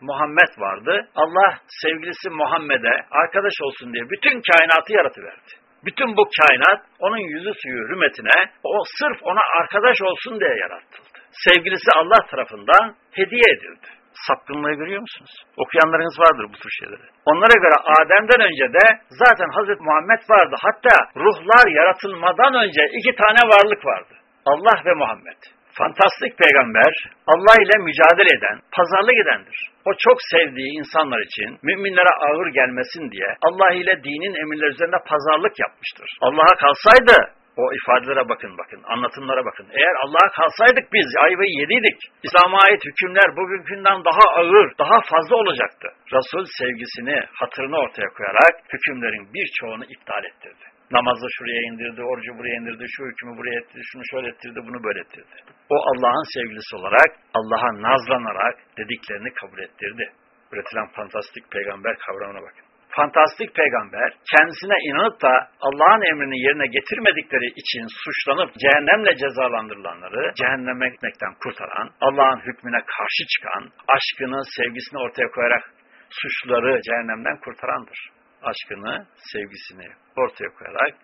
Muhammed vardı. Allah sevgilisi Muhammed'e arkadaş olsun diye bütün kainatı yaratıverdi. Bütün bu kainat onun yüzü suyu hürmetine o sırf ona arkadaş olsun diye yaratıldı. Sevgilisi Allah tarafından hediye edildi. Sapkınlığı görüyor musunuz? Okuyanlarınız vardır bu tür şeyleri. Onlara göre Adem'den önce de zaten Hazreti Muhammed vardı. Hatta ruhlar yaratılmadan önce iki tane varlık vardı. Allah ve Muhammed. Fantastik peygamber Allah ile mücadele eden, pazarlık edendir. O çok sevdiği insanlar için müminlere ağır gelmesin diye Allah ile dinin emirleri üzerinde pazarlık yapmıştır. Allah'a kalsaydı o ifadelere bakın bakın, anlatımlara bakın. Eğer Allah'a kalsaydık biz ayvayı yediydik. İslam'a ait hükümler bugünkünden daha ağır, daha fazla olacaktı. Resul sevgisini, hatırını ortaya koyarak hükümlerin birçoğunu iptal ettirdi. Namazı şuraya indirdi, orucu buraya indirdi, şu hükmü buraya ettirdi, şunu şöyle ettirdi, bunu böyle ettirdi. O Allah'ın sevgilisi olarak, Allah'a nazlanarak dediklerini kabul ettirdi. Üretilen fantastik peygamber kavramına bakın. fantastik peygamber kendisine inanıp da Allah'ın emrini yerine getirmedikleri için suçlanıp cehennemle cezalandırılanları cehenneme gitmekten kurtaran, Allah'ın hükmüne karşı çıkan, aşkını, sevgisini ortaya koyarak suçluları cehennemden kurtarandır. Aşkını, sevgisini ortaya koyarak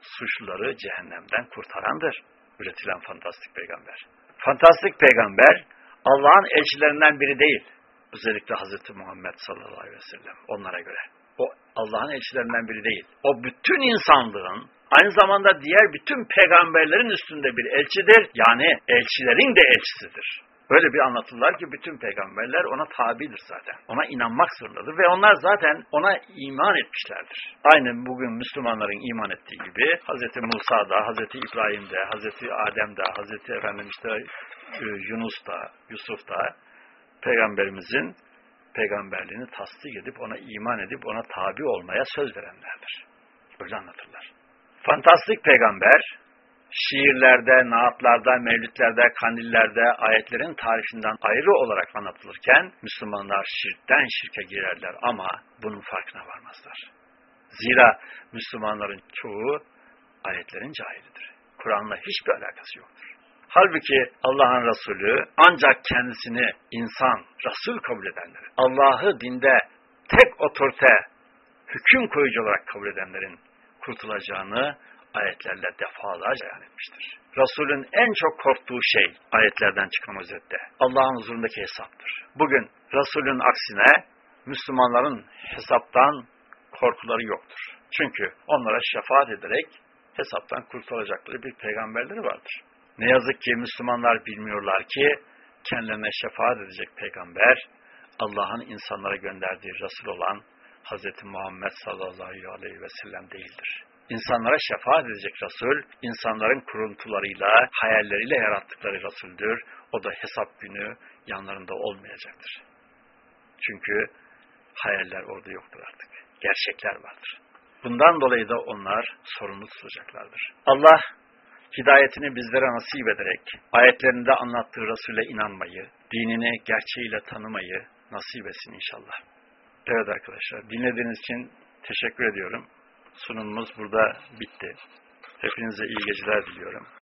suçluları cehennemden kurtarandır. Üretilen fantastik peygamber. Fantastik peygamber Allah'ın elçilerinden biri değil. Özellikle Hazreti Muhammed sallallahu aleyhi ve sellem onlara göre. O Allah'ın elçilerinden biri değil. O bütün insanlığın aynı zamanda diğer bütün peygamberlerin üstünde bir elçidir. Yani elçilerin de elçisidir. Böyle bir anlatırlar ki bütün peygamberler ona tabidir zaten. Ona inanmak zorundadır ve onlar zaten ona iman etmişlerdir. Aynı bugün Müslümanların iman ettiği gibi Hz. Musa da, Hz. İbrahim de, Hz. Adem de, Hz. Efendim işte e, Yunus da, Yusuf da peygamberimizin peygamberliğini tasdik edip ona iman edip ona tabi olmaya söz verenlerdir. Böyle anlatırlar. Fantastik peygamber şiirlerde, naatlarda, mevlütlerde, kandillerde ayetlerin tarifinden ayrı olarak anlatılırken Müslümanlar şirkten şirke girerler ama bunun farkına varmazlar. Zira Müslümanların çoğu ayetlerin cahilidir. Kur'an'la hiçbir alakası yoktur. Halbuki Allah'ın Resulü ancak kendisini insan, Resul kabul edenlerin, Allah'ı dinde tek otorite, hüküm koyucu olarak kabul edenlerin kurtulacağını ayetlerle defalarca beyan etmiştir. Resulün en çok korktuğu şey ayetlerden çıkan özette Allah'ın huzurundaki hesaptır. Bugün Resulün aksine Müslümanların hesaptan korkuları yoktur. Çünkü onlara şefaat ederek hesaptan kurtulacakları bir peygamberleri vardır. Ne yazık ki Müslümanlar bilmiyorlar ki kendilerine şefaat edecek peygamber Allah'ın insanlara gönderdiği Resul olan Hz. Muhammed sallallahu aleyhi ve sellem değildir. İnsanlara şefaat edecek Resul, insanların kuruntularıyla, hayalleriyle yarattıkları Resul'dür. O da hesap günü yanlarında olmayacaktır. Çünkü hayaller orada yoktur artık. Gerçekler vardır. Bundan dolayı da onlar sorumlu tutulacaklardır. Allah hidayetini bizlere nasip ederek, ayetlerinde anlattığı Resul'e inanmayı, dinini gerçeğiyle tanımayı nasip etsin inşallah. Evet arkadaşlar, dinlediğiniz için teşekkür ediyorum. Sunumumuz burada bitti. Hepinize iyi geceler diliyorum.